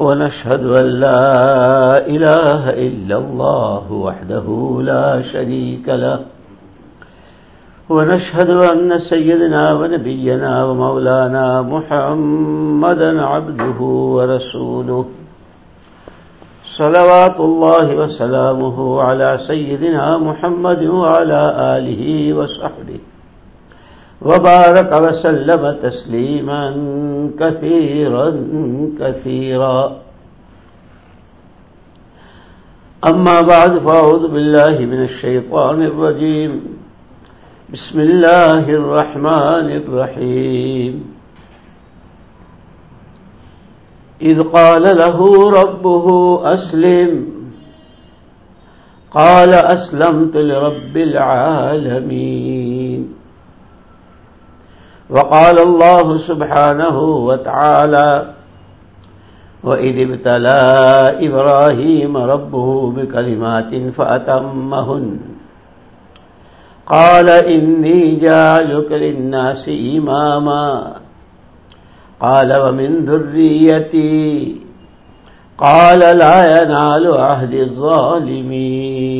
ونشهد أن لا إله إلا الله وحده لا شريك له. ونشهد أن سيدنا ونبينا ومولانا محمدا عبده ورسوله. صلوات الله وسلامه على سيدنا محمد وعلى آله وصحبه. وبارك وسلم تسليما كثيرا كثيرا. أما بعد فأعوذ بالله من الشيطان الرجيم. بسم الله الرحمن الرحيم. إذ قال له ربه أسلم. قال أسلمت لرب العالمين. وقال الله سبحانه وتعالى وإذ ابتلى إبراهيم ربه بكلمات فأتمهن. قال إني جعلك للناس إماما. قال ومن ذريتي؟ قال لا ينال عهد الظالمين.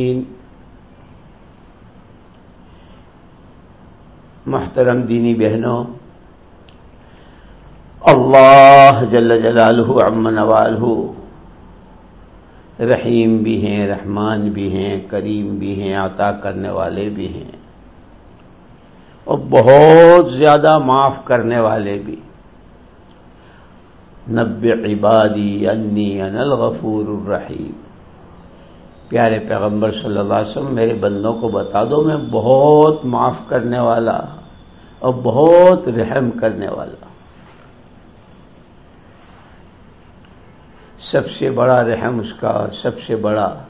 محترم دینی بہنوں، اللہ جل جلالہ عم نوالہ، رحیم بھی ہیں، رحمان بھی ہیں، کریم بھی ہیں، عطا کرنے والے بھی ہیں، اور بہت زیادہ معاف کرنے والے بھی۔ نب عبادی انی ان الغفور الرحیم۔ پیارے پیغمبر صلی اللہ علیہ وسلم، میرے بندوں کو بتا دو، میں بہت معاف کرنے والا۔ اور بہت رحم کرنے والا۔ سب سے بڑا رحم اس کا اور سب سے بڑا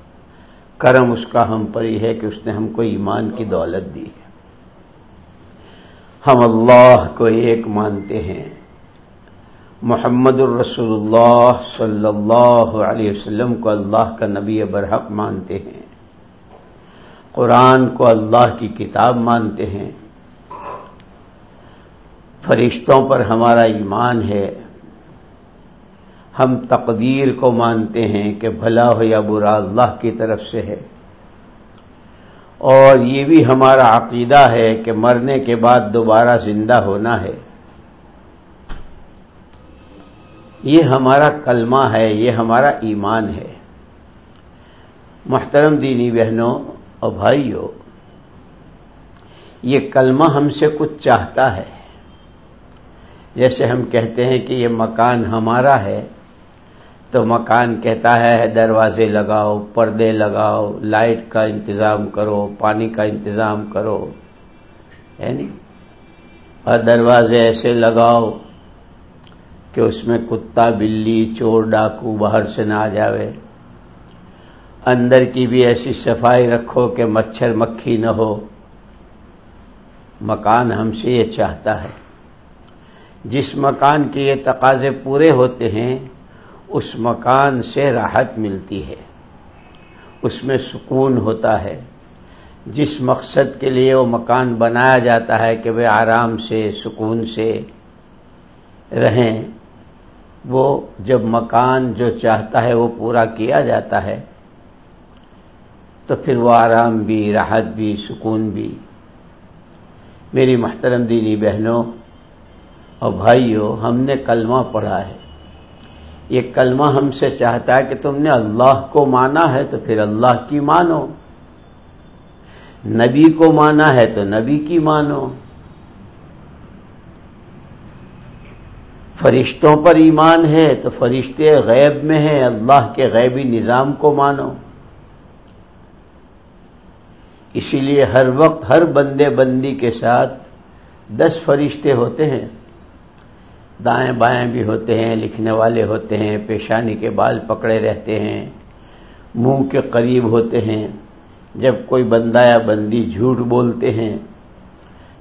کرم اس کا ہم پر ہی ہے کہ اس نے ہم کو ایمان کی دولت دی ہے۔ ہم اللہ کو ایک مانتے ہیں۔ محمد الرسول اللہ صلی اللہ علیہ وسلم کو اللہ کا نبی برحق مانتے ہیں۔ قرآن کو اللہ کی کتاب مانتے ہیں۔ فرشتوں پر ہمارا ایمان ہے۔ ہم تقدیر کو مانتے ہیں کہ بھلا ہو یا برا اللہ کی طرف سے ہے۔ اور یہ بھی ہمارا عقیدہ ہے کہ مرنے کے بعد دوبارہ زندہ ہونا ہے۔ یہ ہمارا کلمہ ہے، یہ ہمارا ایمان ہے۔ محترم دینی بہنوں اور بھائیوں، یہ کلمہ ہم سے کچھ چاہتا ہے۔ جیسے ہم کہتے ہیں کہ یہ مکان ہمارا ہے، تو مکان کہتا ہے دروازے لگاؤ، پردے لگاؤ، لائٹ کا انتظام کرو، پانی کا انتظام کرو۔ ہے نہیں اور دروازے ایسے لگاؤ کہ اس میں کتا، بلی، چور، ڈاکو باہر سے نہ آ جاوے۔ اندر کی بھی ایسی صفائی رکھو کہ مچھر مکھی نہ ہو۔ مکان ہم سے یہ چاہتا ہے۔ جس مکان کے یہ تقاضے پورے ہوتے ہیں، اس مکان سے راحت ملتی ہے۔ اس میں سکون ہوتا ہے۔ جس مقصد کے لیے وہ مکان بنایا جاتا ہے کہ وہ آرام سے، سکون سے رہیں، وہ جب مکان جو چاہتا ہے وہ پورا کیا جاتا ہے، تو پھر وہ آرام بھی، راحت بھی، سکون بھی۔ میری محترم دینی بہنوں اور بھائیوں ہم نے کلمہ پڑھا ہے۔ یہ کلمہ ہم سے چاہتا ہے کہ تم نے اللہ کو مانا ہے تو پھر اللہ کی مانو۔ نبی کو مانا ہے تو نبی کی مانو۔ فرشتوں پر ایمان ہے تو فرشتے غیب میں ہیں، اللہ کے غیبی نظام کو مانو۔ اسی لیے ہر وقت ہر بندے بندی کے ساتھ دس فرشتے ہوتے ہیں۔ دائیں بائیں بھی ہوتے ہیں، لکھنے والے ہوتے ہیں، پیشانی کے بال پکڑے رہتے ہیں، منہ کے قریب ہوتے ہیں۔ جب کوئی بندہ یا بندی جھوٹ بولتے ہیں،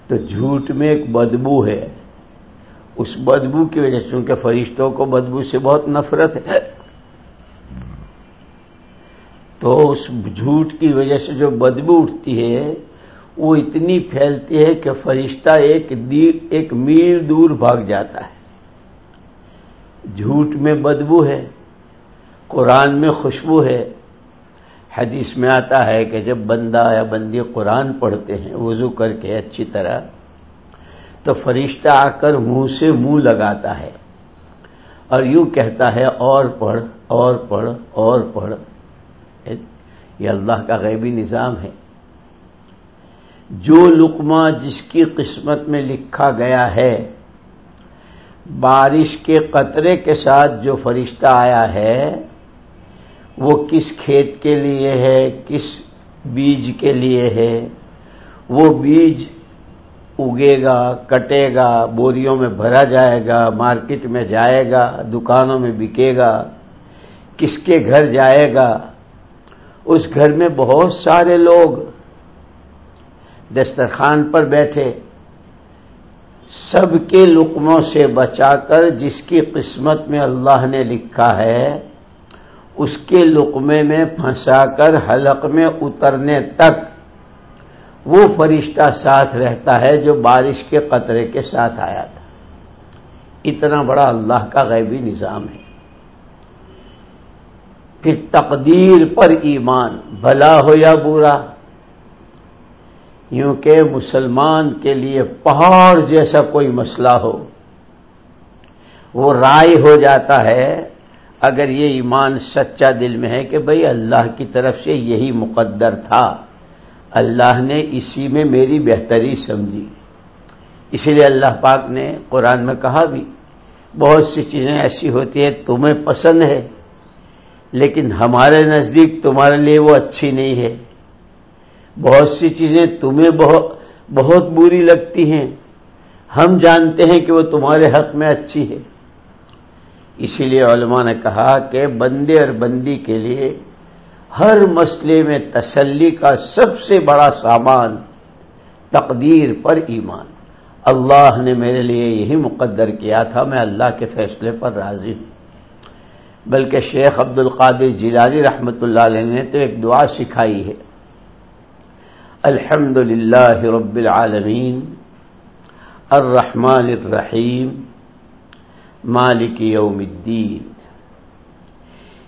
تو جھوٹ میں ایک بدبو ہے۔ اس بدبو کی وجہ سے، چونکہ فرشتوں کو بدبو سے بہت نفرت ہے۔ تو اس جھوٹ کی وجہ سے جو بدبو اٹھتی ہے، وہ اتنی پھیلتی ہے کہ فرشتہ ایک ایک میل دور بھاگ جاتا ہے۔ جھوٹ میں بدبو ہے، قرآن میں خوشبو ہے۔ حدیث میں آتا ہے کہ جب بندہ یا بندی قرآن پڑھتے ہیں، وضو کر کے اچھی طرح، تو فرشتہ آ کر منہ سے منہ لگاتا ہے۔ اور یوں کہتا ہے، اور پڑھ اور پڑھ اور پڑھ۔ یہ اللہ کا غیبی نظام ہے۔ جو لقمہ جس کی قسمت میں لکھا گیا ہے بارش کے قطرے کے ساتھ جو فرشتہ آیا ہے، وہ کس کھیت کے لیے ہے، کس بیج کے لیے ہے؟ وہ بیج اگے گا، کٹے گا، بوریوں میں بھرا جائے گا، مارکیٹ میں جائے گا، دکانوں میں بکے گا، کس کے گھر جائے گا؟ اس گھر میں بہت سارے لوگ دسترخوان پر بیٹھے۔ سب کے لقموں سے بچا کر جس کی قسمت میں اللہ نے لکھا ہے، اس کے لقمے میں پھنسا کر حلق میں اترنے تک وہ فرشتہ ساتھ رہتا ہے جو بارش کے قطرے کے ساتھ آیا تھا۔ اتنا بڑا اللہ کا غیبی نظام ہے۔ پھر تقدیر پر ایمان، بھلا ہو یا برا یوں کہ مسلمان کے لیے پہاڑ جیسا کوئی مسئلہ ہو، وہ رائے ہو جاتا ہے، اگر یہ ایمان سچا دل میں ہے کہ بھئی اللہ کی طرف سے یہی مقدر تھا، اللہ نے اسی میں میری بہتری سمجھی۔ اسی لیے اللہ پاک نے قرآن میں کہا بھی، بہت سی چیزیں ایسی ہوتی ہیں تمہیں پسند ہے، لیکن ہمارے نزدیک تمہارے لیے وہ اچھی نہیں ہے۔ بہت سی چیزیں تمہیں بہت بہت بری لگتی ہیں۔ ہم جانتے ہیں کہ وہ تمہارے حق میں اچھی ہے۔ اسی لیے علماء نے کہا کہ بندے اور بندی کے لیے ہر مسئلے میں تسلی کا سب سے بڑا سامان تقدیر پر ایمان۔ اللہ نے میرے لیے یہی مقدر کیا تھا، میں اللہ کے فیصلے پر راضی ہوں۔ بلکہ شیخ عبد القادر جیلانی رحمت اللہ علیہ نے تو ایک دعا سکھائی ہے۔ الحمد للہ رب العالمین، الرحمن الرحیم، مالک یوم الدین۔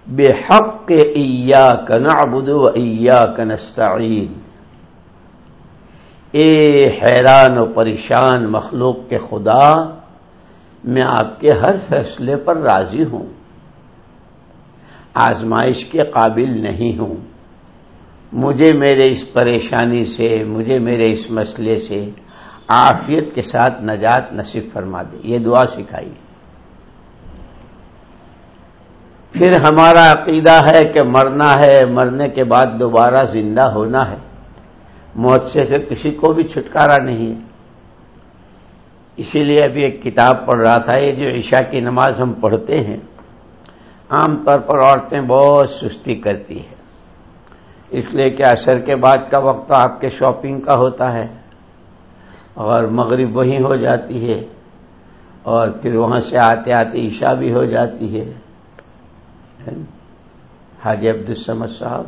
بے حق ایا نعبد و ایا نستعین۔ اے حیران و پریشان مخلوق کے خدا، میں آپ کے ہر فیصلے پر راضی ہوں۔ آزمائش کے قابل نہیں ہوں۔ مجھے میرے اس پریشانی سے، مجھے میرے اس مسئلے سے عافیت کے ساتھ نجات نصیب فرما دے۔ یہ دعا سکھائی پھر ہمارا عقیدہ ہے کہ مرنا ہے، مرنے کے بعد دوبارہ زندہ ہونا ہے۔ موت سے کسی کو بھی چھٹکارا نہیں ہے۔ اسی لیے ابھی ایک کتاب پڑھ رہا تھا، یہ جو عشاء کی نماز ہم پڑھتے ہیں، عام طور پر عورتیں بہت سستی کرتی ہے اس لیے کہ اثر کے بعد کا وقت آپ کے شاپنگ کا ہوتا ہے اور مغرب وہیں ہو جاتی ہے اور پھر وہاں سے آتے آتے عشاء بھی ہو جاتی ہے۔ حاجی عبد السمد صاحب۔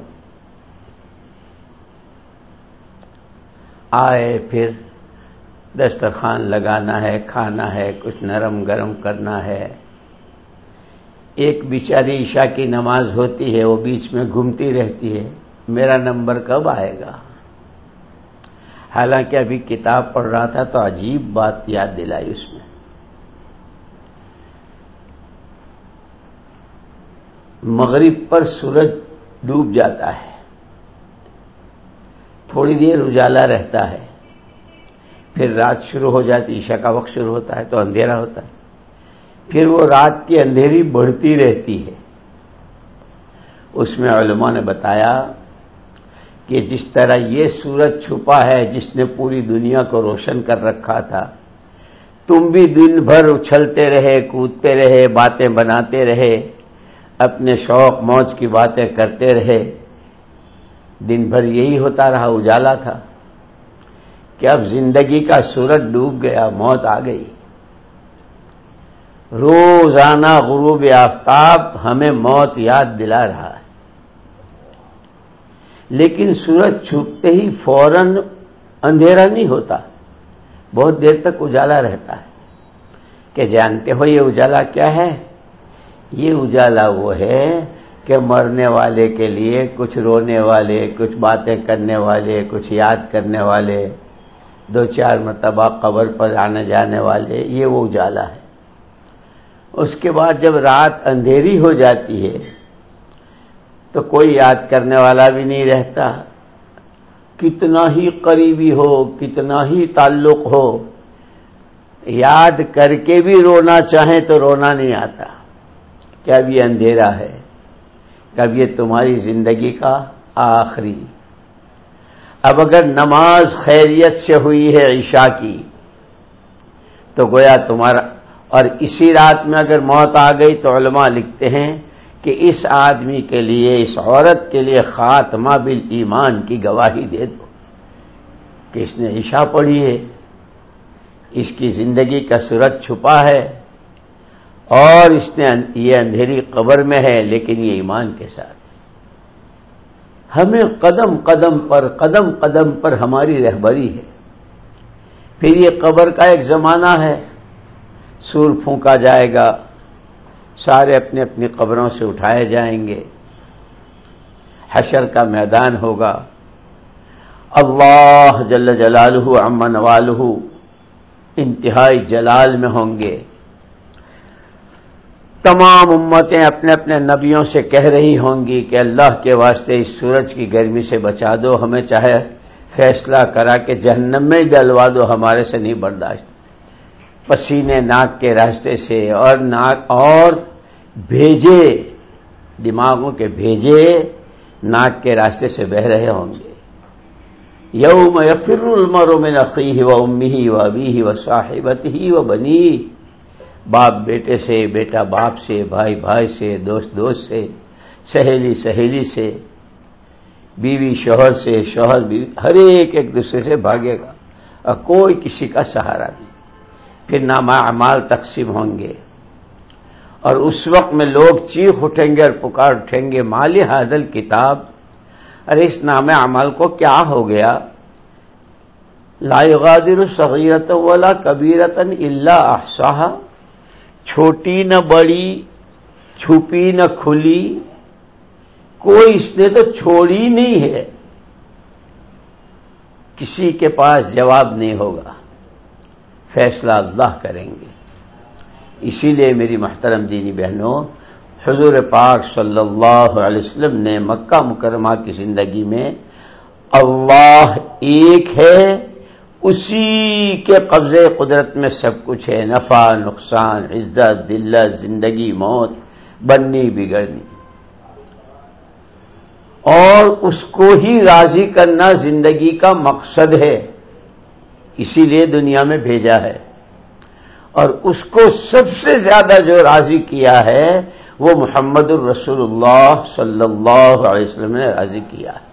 آئے پھر دسترخوان لگانا ہے، کھانا ہے، کچھ نرم گرم کرنا ہے۔ ایک بیچاری عشاء کی نماز ہوتی ہے، وہ بیچ میں گھومتی رہتی ہے۔ میرا نمبر کب آئے گا؟ حالانکہ ابھی کتاب پڑھ رہا تھا تو عجیب بات یاد دلائی اس میں۔ مغرب پر سورج ڈوب جاتا ہے۔ تھوڑی دیر اجالا رہتا ہے۔ پھر رات شروع ہو جاتی، عشاء کا وقت شروع ہوتا ہے تو اندھیرا ہوتا ہے۔ پھر وہ رات کی اندھیری بڑھتی رہتی ہے۔ اس میں علماء نے بتایا کہ جس طرح یہ سورج چھپا ہے، جس نے پوری دنیا کو روشن کر رکھا تھا، تم بھی دن بھر اچھلتے رہے، کودتے رہے، باتیں بناتے رہے، اپنے شوق، موج کی باتیں کرتے رہے۔ دن بھر یہی ہوتا رہا، اجالا تھا۔ کہ اب زندگی کا سورج ڈوب گیا، موت آ گئی۔ روزانہ غروب آفتاب ہمیں موت یاد دلا رہا۔ ہے لیکن سورج چھپتے ہی فوراً اندھیرا نہیں ہوتا۔ بہت دیر تک اجالا رہتا ہے۔ کہ جانتے ہو یہ اجالا کیا ہے؟ یہ اجالا وہ ہے کہ مرنے والے کے لیے کچھ رونے والے، کچھ باتیں کرنے والے، کچھ یاد کرنے والے، دو چار مرتبہ قبر پر آنے جانے والے، یہ وہ اجالا ہے۔ اس کے بعد جب رات اندھیری ہو جاتی ہے تو کوئی یاد کرنے والا بھی نہیں رہتا۔ کتنا ہی قریبی ہو، کتنا ہی تعلق ہو، یاد کر کے بھی رونا چاہیں تو رونا نہیں آتا۔ کیا یہ اندھیرا ہے؟ کب یہ تمہاری زندگی کا آخری؟ اب اگر نماز خیریت سے ہوئی ہے عشاء کی، تو گویا تمہارا، اور اسی رات میں اگر موت آ گئی تو علماء لکھتے ہیں کہ اس آدمی کے لیے، اس عورت کے لیے خاتمہ بل ایمان کی گواہی دے دو کہ اس نے عشاء پڑھی ہے، اس کی زندگی کا سورج چھپا ہے اور اس نے یہ اندھیری قبر میں ہے لیکن یہ ایمان کے ساتھ۔ ہمیں قدم قدم پر، قدم قدم پر ہماری رہبری ہے۔ پھر یہ قبر کا ایک زمانہ ہے، سور پھونکا جائے گا۔ سارے اپنے اپنی قبروں سے اٹھائے جائیں گے۔ حشر کا میدان ہوگا۔ اللہ جل جلالہ امن والہ انتہائی جلال میں ہوں گے۔ تمام امتیں اپنے اپنے نبیوں سے کہہ رہی ہوں گی کہ اللہ کے واسطے اس سورج کی گرمی سے بچا دو، ہمیں چاہے فیصلہ کرا کہ جہنم میں ڈلوا دو، ہمارے سے نہیں برداشت۔ پسینے ناک کے راستے سے اور ناک اور بھیجے، دماغوں کے بھیجے ناک کے راستے سے بہ رہے ہوں گے۔ یوم یفر المر میں نقی و امی و ابی و صاحبت ہی و بنی باپ بیٹے سے، بیٹا باپ سے، بھائی بھائی سے، دوست دوست سے، سہیلی سہیلی سے، بیوی شوہر سے، شوہر بیوی، ہر ایک ایک دوسرے سے بھاگے گا۔ اور کوئی کسی کا سہارا نہیں۔ پھر نامہ اعمال تقسیم ہوں گے۔ اور اس وقت میں لوگ چیخ اٹھیں گے اور پکار اٹھیں گے، مالی حادل کتاب۔ ارے، اس نام عمل کو کیا ہو گیا؟ لا غادر صغیرت والا کبیرتن اللہ احساہ چھوٹی نہ بڑی، چھپی نہ کھلی، کوئی اس نے تو چھوڑی نہیں ہے۔ کسی کے پاس جواب نہیں ہوگا۔ فیصلہ اللہ کریں گے۔ اسی لیے میری محترم دینی بہنوں، حضور پاک صلی اللہ علیہ وسلم نے مکہ مکرمہ کی زندگی میں اللہ ایک ہے، اسی کے قبضے قدرت میں سب کچھ ہے، نفع، نقصان، عزت، دلت، زندگی، موت، بننی، بگڑنی۔ اور اس کو ہی راضی کرنا زندگی کا مقصد ہے۔ اسی لیے دنیا میں بھیجا ہے۔ اور اس کو سب سے زیادہ جو راضی کیا ہے، وہ محمد الرسول اللہ صلی اللہ علیہ وسلم نے راضی کیا۔ ہے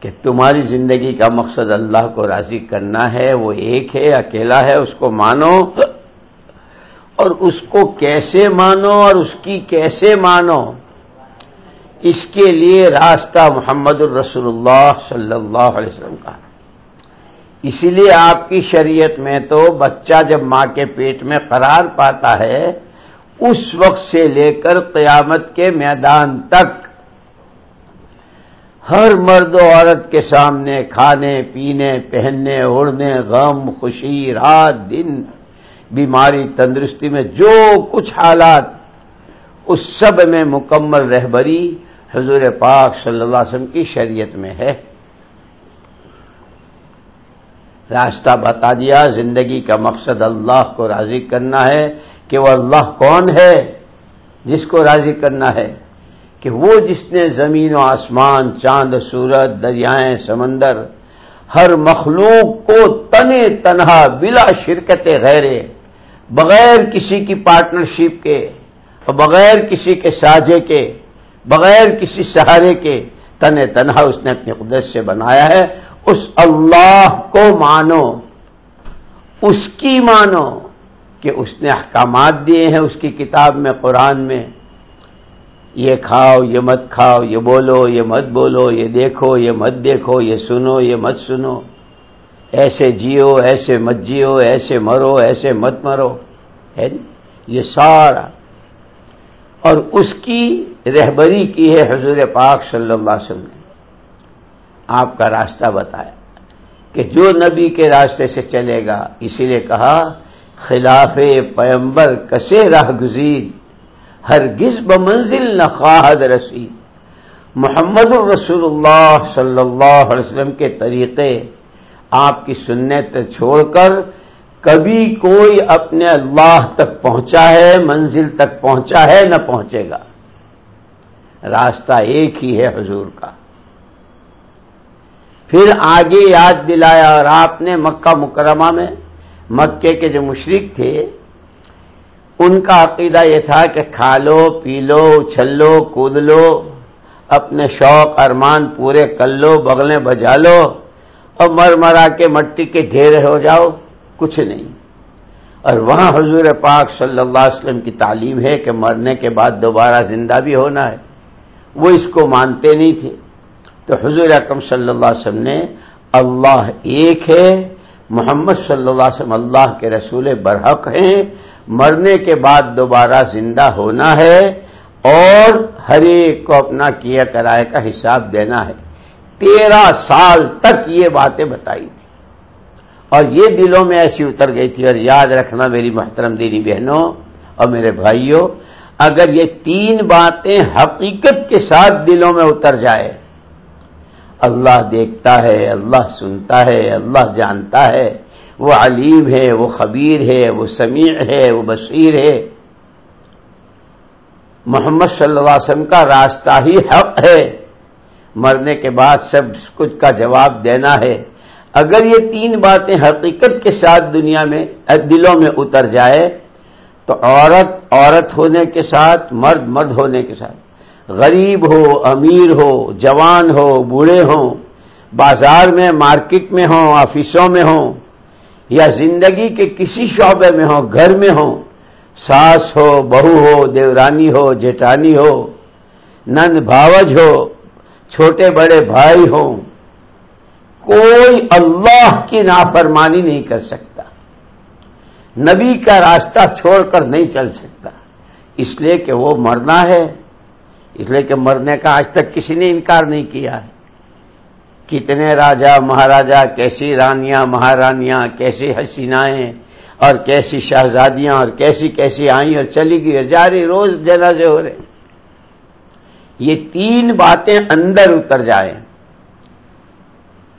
کہ تمہاری زندگی کا مقصد اللہ کو راضی کرنا ہے، وہ ایک ہے، اکیلا ہے، اس کو مانو۔ اور اس کو کیسے مانو اور اس کی کیسے مانو؟ اس کے لیے راستہ محمد الرسول اللہ صلی اللہ علیہ وسلم کا اسی لیے آپ کی شریعت میں تو بچہ جب ماں کے پیٹ میں قرار پاتا ہے، اس وقت سے لے کر قیامت کے میدان تک ہر مرد و عورت کے سامنے کھانے، پینے، پہننے، اڑنے، غم، خوشی، رات، دن، بیماری، تندرستی میں جو کچھ حالات اس سب میں مکمل رہبری حضور پاک صلی اللہ علیہ وسلم کی شریعت میں ہے۔ راستہ بتا دیا، زندگی کا مقصد اللہ کو راضی کرنا ہے کہ وہ اللہ کون ہے، جس کو راضی کرنا ہے۔ کہ وہ جس نے زمین و آسمان، چاند، سورج، دریائیں، سمندر، ہر مخلوق کو تنے تنہا، بلا شرکت غیرے، بغیر کسی کی پارٹنرشپ کے اور بغیر کسی کے ساجے کے بغیر کسی سہارے کے تن تنہا اس نے اپنی قدرت سے بنایا ہے، اس اللہ کو مانو، اس کی مانو کہ اس نے احکامات دیے ہیں اس کی کتاب میں، قرآن میں۔ یہ کھاؤ، یہ مت کھاؤ، یہ بولو، یہ مت بولو، یہ دیکھو، یہ مت دیکھو، یہ سنو، یہ مت سنو۔ ایسے جیو، ایسے مت جیو، ایسے مرو، ایسے مت مرو۔ ہے یہ سارا اور اس کی رہبری کی ہے حضور پاک صلی اللہ علیہ وسلم نے۔ آپ کا راستہ بتایا کہ جو نبی کے راستے سے چلے گا، اسی لیے کہا، خلاف پیمبر کسے راہ گزید ہر گز بمنزل نہ خواہد رسید۔ محمد الرسول اللہ صلی اللہ علیہ وسلم کے طریقے آپ کی سنت چھوڑ کر کبھی کوئی اپنے اللہ تک پہنچا ہے، منزل تک پہنچا ہے، نہ پہنچے گا۔ راستہ ایک ہی ہے حضور کا۔ پھر آگے یاد دلایا اور آپ نے مکہ مکرمہ میں، مکے کے جو مشرق تھے، ان کا عقیدہ یہ تھا کہ کھا لو، پی لو اچھل لو، کود لو، اپنے شوق، ارمان پورے کر لو، بغلیں بجا لو اور مر مرا کے مٹی کے ڈھیر ہو جاؤ۔ کچھ نہیں۔ اور وہاں حضور پاک صلی اللہ علیہ وسلم کی تعلیم ہے کہ مرنے کے بعد دوبارہ زندہ بھی ہونا ہے۔ وہ اس کو مانتے نہیں تھے۔ تو حضور اکم صلی اللہ علیہ وسلم نے اللہ ایک ہے، محمد صلی اللہ علیہ وسلم اللہ کے رسول برحق ہیں۔ مرنے کے بعد دوبارہ زندہ ہونا ہے اور ہر ایک کو اپنا کیا کرائے کا حساب دینا ہے۔ تیرہ سال تک یہ باتیں بتائی۔ اور یہ دلوں میں ایسی اتر گئی تھی اور یاد رکھنا میری محترم دینی بہنوں اور میرے بھائیوں، اگر یہ تین باتیں حقیقت کے ساتھ دلوں میں اتر جائے، اللہ دیکھتا ہے، اللہ سنتا ہے، اللہ جانتا ہے، وہ علیم ہے، وہ خبیر ہے، وہ سمیع ہے، وہ بصیر ہے، محمد صلی اللہ علیہ وسلم کا راستہ ہی حق ہے۔ مرنے کے بعد سب کچھ کا جواب دینا ہے۔ اگر یہ تین باتیں حقیقت کے ساتھ دنیا میں، دلوں میں اتر جائے، تو عورت عورت ہونے کے ساتھ، مرد مرد ہونے کے ساتھ۔ غریب ہو، امیر ہو، جوان ہو، بوڑھے ہوں، بازار میں، مارکیٹ میں ہوں، آفسوں میں ہوں، یا زندگی کے کسی شعبے میں ہو گھر میں ہو ساس ہو، بہو ہو، دیورانی ہو، جیٹانی ہو، نند بھاوج ہو، چھوٹے بڑے بھائی ہوں کوئی اللہ کی نافرمانی نہیں کر سکتا۔ نبی کا راستہ چھوڑ کر نہیں چل سکتا۔ اس لیے کہ وہ مرنا ہے۔ اس لیے کہ مرنے کا آج تک کسی نے انکار نہیں کیا ہے۔ کتنے راجا، مہاراجا، کیسی رانیاں، مہارانیاں، کیسی حسینائیں اور کیسی شہزادیاں اور کیسی کیسی آئیں اور چلی گئی اور جاری روز جنازے ہو رہے۔ یہ تین باتیں اندر اتر جائیں۔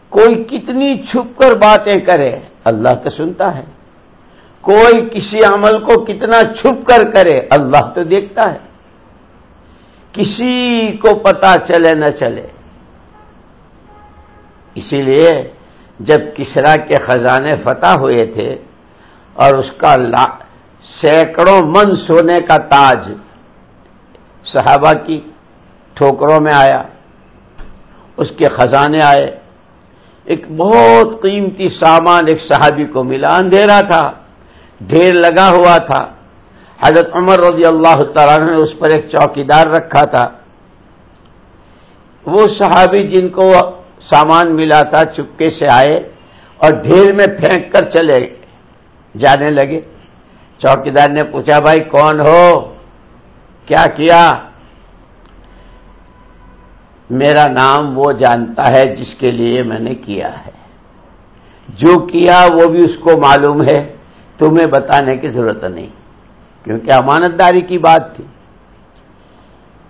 کوئی کتنی چھپ کر باتیں کرے، اللہ تو سنتا ہے۔ کوئی کسی عمل کو کتنا چھپ کر کرے، اللہ تو دیکھتا ہے۔ کسی کو پتا چلے نہ چلے۔ اسی لیے جب کسرا کے خزانے فتح ہوئے تھے اور اس کا سینکڑوں من سونے کا تاج صحابہ کی ٹھوکروں میں آیا، اس کے خزانے آئے۔ ایک بہت قیمتی سامان ایک صحابی کو ملا، اندھیرا تھا، ڈھیر لگا ہوا تھا۔ حضرت عمر رضی اللہ تعالیٰ نے اس پر ایک چوکیدار رکھا تھا۔ وہ صحابی جن کو سامان ملا تھا، چپکے سے آئے اور ڈھیر میں پھینک کر چلے جانے لگے۔ چوکیدار نے پوچھا، بھائی، کون ہو؟ کیا کیا؟ میرا نام وہ جانتا ہے جس کے لیے میں نے کیا ہے۔ جو کیا وہ بھی اس کو معلوم ہے، تمہیں بتانے کی ضرورت نہیں۔ کیونکہ امانت داری کی بات تھی۔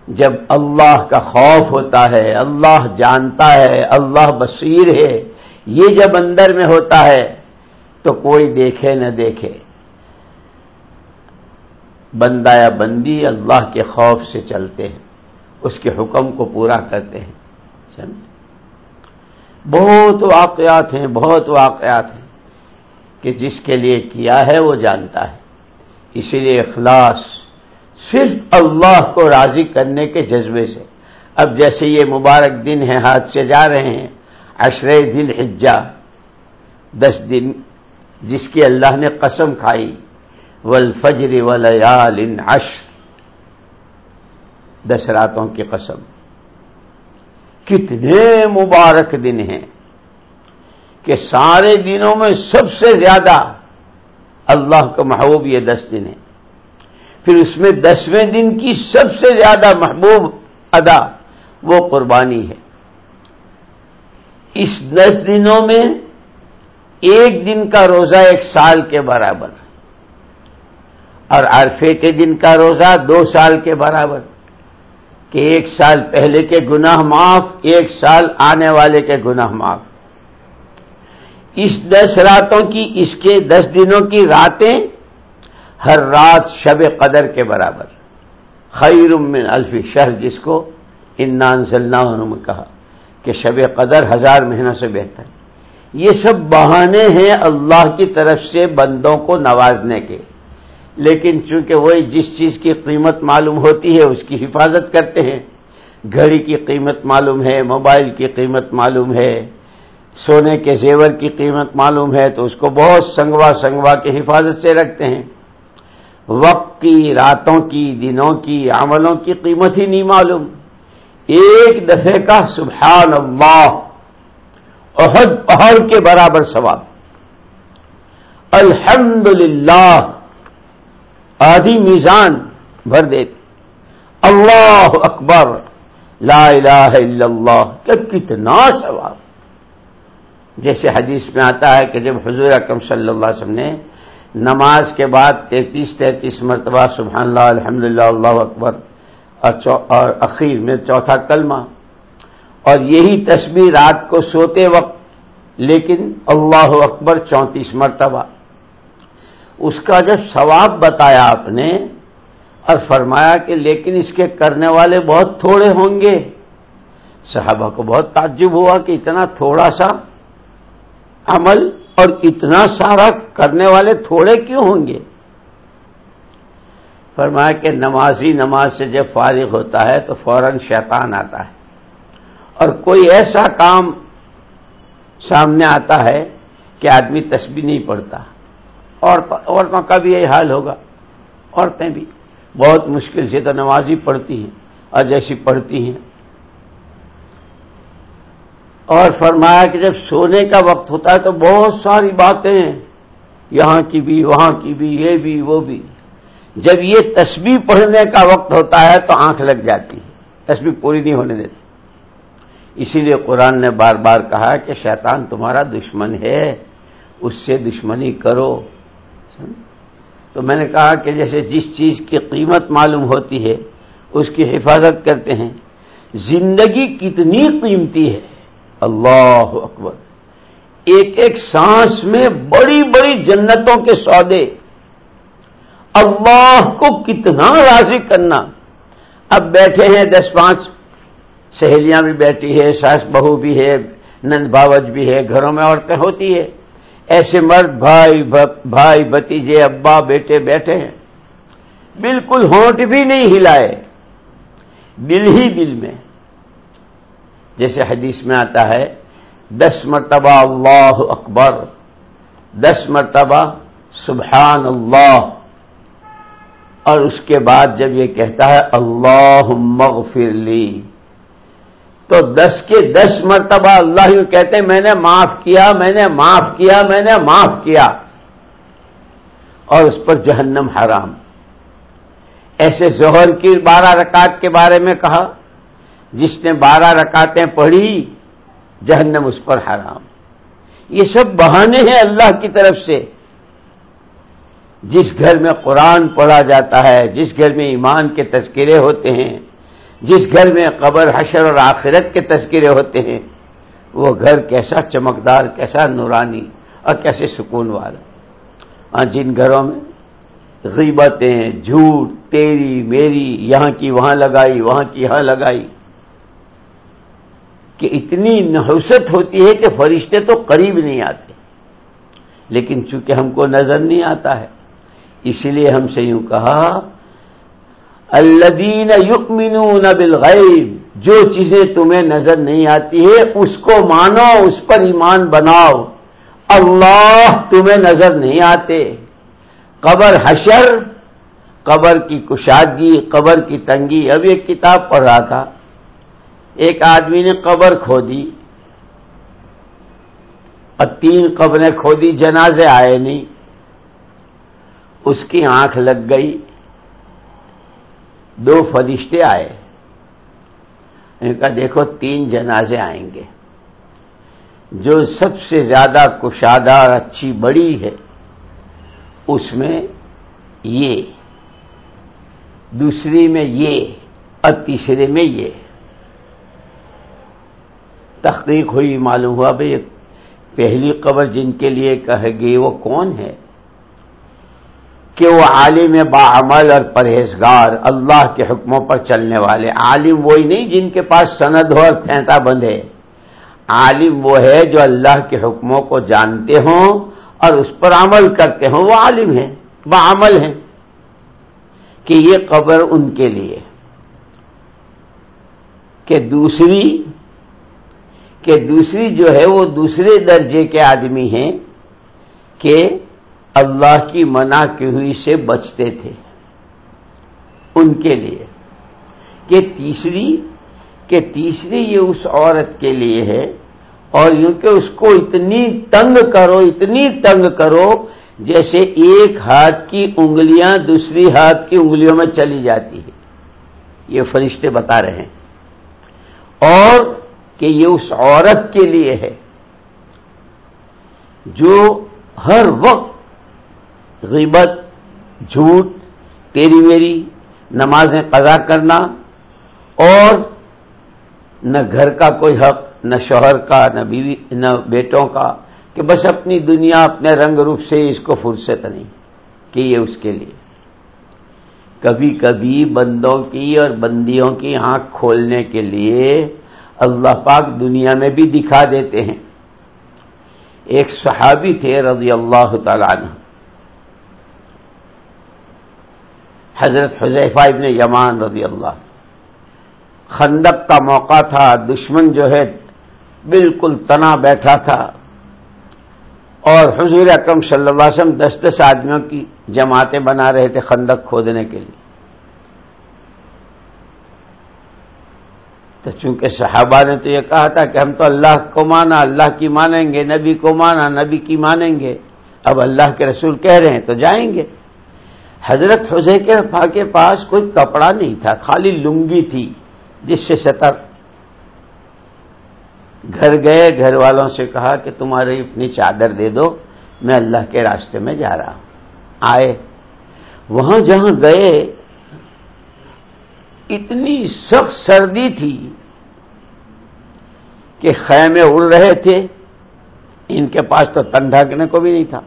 جب اللہ کا خوف ہوتا ہے، اللہ جانتا ہے، اللہ بصیر ہے، یہ جب اندر میں ہوتا ہے، تو کوئی دیکھے نہ دیکھے۔ بندہ یا بندی اللہ کے خوف سے چلتے ہیں۔ اس کے حکم کو پورا کرتے ہیں۔ بہت واقعات ہیں، بہت واقعات ہیں کہ جس کے لیے کیا ہے وہ جانتا ہے۔ اسی لیے اخلاص صرف اللہ کو راضی کرنے کے جذبے سے۔ اب جیسے یہ مبارک دن ہے ہاتھ سے جا رہے ہیں، عشر دل حجا دس دن جس کی اللہ نے قسم کھائی۔ ولفجر ولیال عشر۔ دس راتوں کی قسم۔ کتنے مبارک دن ہیں کہ سارے دنوں میں سب سے زیادہ اللہ کا محبوب یہ دس دن ہے پھر اس میں دسویں دن کی سب سے زیادہ محبوب ادا وہ قربانی ہے۔ اس دس دنوں میں ایک دن کا روزہ ایک سال کے برابر، اور عرفے کے دن کا روزہ دو سال کے برابر۔ کہ ایک سال پہلے کے گناہ معاف، ایک سال آنے والے کے گناہ معاف۔ اس دس راتوں کی، اس کے دس دنوں کی راتیں ہر رات شب قدر کے برابر۔ خیر من الف شہر، جس کو انان انہوں نے کہا کہ شب قدر ہزار مہینوں سے بہتر یہ سب بہانے ہیں اللہ کی طرف سے بندوں کو نوازنے کے۔ لیکن چونکہ وہی جس چیز کی قیمت معلوم ہوتی ہے، اس کی حفاظت کرتے ہیں۔ گھڑی کی قیمت معلوم ہے، موبائل کی قیمت معلوم ہے، سونے کے زیور کی قیمت معلوم ہے، تو اس کو بہت سنگوا سنگوا کے حفاظت سے رکھتے ہیں۔ وقت کی، راتوں کی، دنوں کی، عملوں کی قیمت ہی نہیں معلوم۔ ایک دفعے کا سبحان اللہ عہد پہاڑ کے برابر سواب الحمد للہ آدھی میزان بھر دیتے اللہ اکبر، لا الہ الا اللہ، کہ کتنا ثواب۔ جیسے حدیث میں آتا ہے کہ جب حضور اکم صلی اللہ علیہ وسلم نے نماز کے بعد تینتیس تینتیس مرتبہ سبحان اللہ الحمد اللہ اکبر اچھا، اور اخیر میں چوتھا کلمہ، اور یہی تصویر رات کو سوتے وقت، لیکن اللہ اکبر چونتیس مرتبہ۔ اس کا جب ثواب بتایا آپ نے اور فرمایا کہ لیکن اس کے کرنے والے بہت تھوڑے ہوں گے۔ صحابہ کو بہت تعجب ہوا کہ اتنا تھوڑا سا عمل اور اتنا سارا کرنے والے تھوڑے کیوں ہوں گے؟ فرمایا کہ نمازی نماز سے جب فارغ ہوتا ہے تو فوراً شیطان آتا ہے اور کوئی ایسا کام سامنے آتا ہے کہ آدمی تسبیح نہیں پڑتا عورتوں کا بھی یہی حال ہوگا۔ عورتیں بھی بہت مشکل سے تو نمازی پڑھتی ہیں اور جیسی پڑھتی ہیں۔ اور فرمایا کہ جب سونے کا وقت ہوتا ہے تو بہت ساری باتیں، یہاں کی بھی، وہاں کی بھی، یہ بھی، وہ بھی۔ جب یہ تسبیح پڑھنے کا وقت ہوتا ہے تو آنکھ لگ جاتی ہے، تسبیح پوری نہیں ہونے دیتی۔ اسی لیے قرآن نے بار بار کہا کہ شیطان تمہارا دشمن ہے، اس سے دشمنی کرو۔ تو میں نے کہا کہ جیسے جس چیز کی قیمت معلوم ہوتی ہے، اس کی حفاظت کرتے ہیں۔ زندگی کتنی قیمتی ہے۔ اللہ اکبر۔ ایک ایک سانس میں بڑی بڑی جنتوں کے سودے۔ اللہ کو کتنا راضی کرنا۔ اب بیٹھے ہیں دس پانچ۔ سہیلیاں بھی بیٹھی ہے، ساس بہو بھی ہے، نند باوج بھی ہے، گھروں میں عورتیں ہوتی ہے۔ ایسے مرد بھائی بھائی بتیجے ابا، بیٹے بیٹھے ہیں۔ بالکل ہونٹ بھی نہیں ہلائے۔ دل ہی دل میں۔ جیسے حدیث میں آتا ہے، دس مرتبہ اللہ اکبر، دس مرتبہ سبحان اللہ۔ اور اس کے بعد جب یہ کہتا ہے اللہ مغفر لی۔ تو دس کے دس مرتبہ اللہ یوں کہتے ہیں، میں نے معاف کیا، میں نے معاف کیا، میں نے معاف کیا۔ اور اس پر جہنم حرام۔ ایسے زہر کی بارہ رکعت کے بارے میں کہا، جس نے بارہ رکاتیں پڑھی، جہنم اس پر حرام۔ یہ سب بہانے ہیں اللہ کی طرف سے۔ جس گھر میں قرآن پڑھا جاتا ہے، جس گھر میں ایمان کے تذکرے ہوتے ہیں جس گھر میں قبر، حشر اور آخرت کے تذکرے ہوتے ہیں، وہ گھر کیسا چمکدار، کیسا نورانی اور کیسے سکون والا۔ ہاں، جن گھروں میں غیبتیں، جھوٹ، تیری، میری، یہاں کی، وہاں لگائی، وہاں کی، یہاں لگائی، کہ اتنی نحوست ہوتی ہے کہ فرشتے تو قریب نہیں آتے۔ لیکن چونکہ ہم کو نظر نہیں آتا ہے، اسی لیے ہم سے یوں کہا الدین یؤمنون بالغیب۔ جو چیزیں تمہیں نظر نہیں آتی ہے اس کو مانو، اس پر ایمان بناؤ۔ اللہ تمہیں نظر نہیں آتے۔ قبر حشر، قبر کی کشادگی، قبر کی تنگی۔ اب ایک کتاب پڑھ رہا تھا۔ ایک آدمی نے قبر کھو دی اور تین قبریں کھو دی جنازے آئے نہیں۔ اس کی آنکھ لگ گئی۔ دو فرشتے آئے۔ ان کا دیکھو تین جنازے آئیں گے۔ جو سب سے زیادہ کشادہ اور اچھی بڑی ہے، اس میں یہ، دوسری میں یہ، اور تیسرے میں یہ۔ تحقیق ہوئی، معلوم ہوا بھائی پہلی قبر جن کے لیے کہے گی وہ کون ہے؟ کہ وہ عالم باعمل اور پرہیزگار اللہ کے حکموں پر چلنے والے عالم وہی نہیں جن کے پاس سند ہو اور پھینتا بند ہے عالم وہ ہے جو اللہ کے حکموں کو جانتے ہوں اور اس پر عمل کرتے ہوں۔ وہ عالم ہے بعمل ہیں۔ کہ یہ قبر ان کے لیے، کہ دوسری کہ دوسری جو ہے وہ دوسرے درجے کے آدمی ہیں کہ اللہ کی منع کی ہوئی سے بچتے تھے ان کے لیے۔ کہ تیسری کہ تیسری یہ اس عورت کے لیے ہے اور یوں کہ اس کو اتنی تنگ کرو، اتنی تنگ کرو، جیسے ایک ہاتھ کی انگلیاں دوسری ہاتھ کی انگلیوں میں چلی جاتی ہے یہ فرشتے بتا رہے ہیں۔ اور کہ یہ اس عورت کے لیے ہے جو ہر وقت غیبت، جھوٹ، تیری میری نمازیں قضا کرنا اور نہ گھر کا کوئی حق، نہ شوہر کا، نہ بیوی، نہ بیٹوں کا، کہ بس اپنی دنیا، اپنے رنگ روپ سے اس کو فرصت نہیں کہ یہ اس کے لیے۔ کبھی کبھی بندوں کی اور بندیوں کی آنکھ کھولنے کے لیے اللہ پاک دنیا میں بھی دکھا دیتے ہیں۔ ایک صحابی تھے رضی اللہ تعالیٰ عنہ۔ حضرت حضیفہ ابن یمان رضی اللہ خندق کا موقع تھا، دشمن جو ہے بالکل تنا بیٹھا تھا۔ اور حضور اکرم صلی اللہ علیہ وسلم دس دس آدمیوں کی جماعتیں بنا رہے تھے خندق کھودنے کے لیے۔ تو چونکہ صحابہ نے تو یہ کہا تھا کہ ہم تو اللہ کو مانا، اللہ کی مانیں گے، نبی کو مانا، نبی کی مانیں گے۔ اب اللہ کے رسول کہہ رہے ہیں تو جائیں گے۔ حضرت حسین کے پاس کوئی کپڑا نہیں تھا، خالی لنگی تھی جس سے سطر۔ گھر گئے، گھر والوں سے کہا کہ تمہاری اپنی چادر دے دو، میں اللہ کے راستے میں جا رہا ہوں۔ آئے۔ وہاں جہاں گئے، اتنی سخت سردی تھی کہ خیمے اڑ رہے تھے۔ ان کے پاس تو تن ڈھکنے کو بھی نہیں تھا۔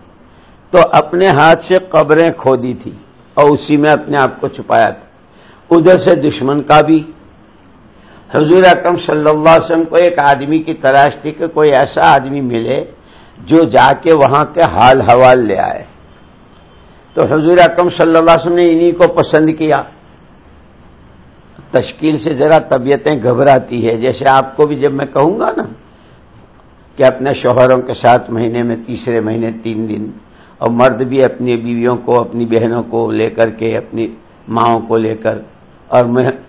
تو اپنے ہاتھ سے قبریں کھو دی تھی اور اسی میں اپنے آپ کو چھپایا تھا۔ ادھر سے دشمن کا بھی۔ حضور اکرم صلی اللہ علیہ وسلم کو ایک آدمی کی تلاش تھی کہ کوئی ایسا آدمی ملے جو جا کے وہاں کے حال حوال لے آئے۔ تو حضور اکرم صلی اللہ علیہ وسلم نے انہی کو پسند کیا۔ تشکیل سے ذرا طبیعتیں گھبراتی ہے۔ جیسے آپ کو بھی جب میں کہوں گا نا کہ اپنے شوہروں کے ساتھ مہینے میں تیسرے مہینے تین دن اور مرد بھی اپنی بیویوں کو، اپنی بہنوں کو لے کر کے، اپنی ماؤں کو لے کر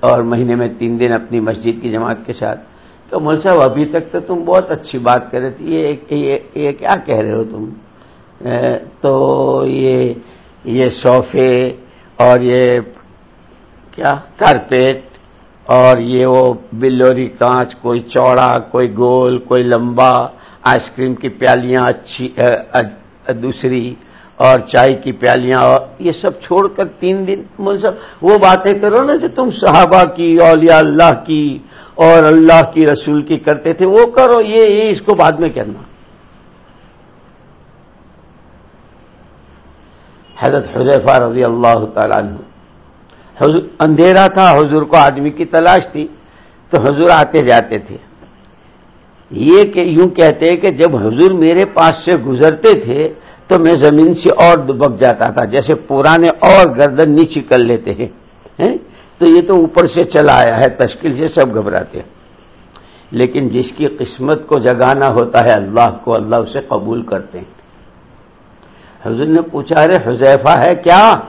اور مہینے میں تین دن اپنی مسجد کی جماعت کے ساتھ۔ تو مول صاحب، ابھی تک تو تم بہت اچھی بات کر رہے تھے۔ یہ یہ کیا کہہ رہے ہو تم؟ تو یہ یہ صوفے اور یہ کیا؟ کارپیٹ اور یہ وہ بلوری کانچ، کوئی چوڑا، کوئی گول، کوئی لمبا، آئس کریم کی پیالیاں، اچھی دوسری اور چائے کی پیالیاں اور یہ سب چھوڑ کر تین دن صاحب وہ باتیں کرو نا جو تم صحابہ کی، اولیاء اللہ کی اور اللہ کی رسول کی کرتے تھے، وہ کرو، یہ یہ اس کو بعد میں کرنا۔ حضرت حضیفہ رضی اللہ تعالیٰ عنہ اندھیرا تھا، حضور کو آدمی کی تلاش تھی، تو حضور آتے جاتے تھے۔ یہ کہ یوں کہتے کہ جب حضور میرے پاس سے گزرتے تھے تو میں زمین سے اور دبک جاتا تھا، جیسے پرانے اور گردن نیچی کر لیتے ہیں؟ تو یہ تو اوپر سے چلا آیا ہے، تشکیل سے سب گھبراتے ہیں۔ لیکن جس کی قسمت کو جگانا ہوتا ہے، اللہ کو اللہ اسے قبول کرتے ہیں۔ حضور نے پوچھا، ارے حذیفہ ہے کیا؟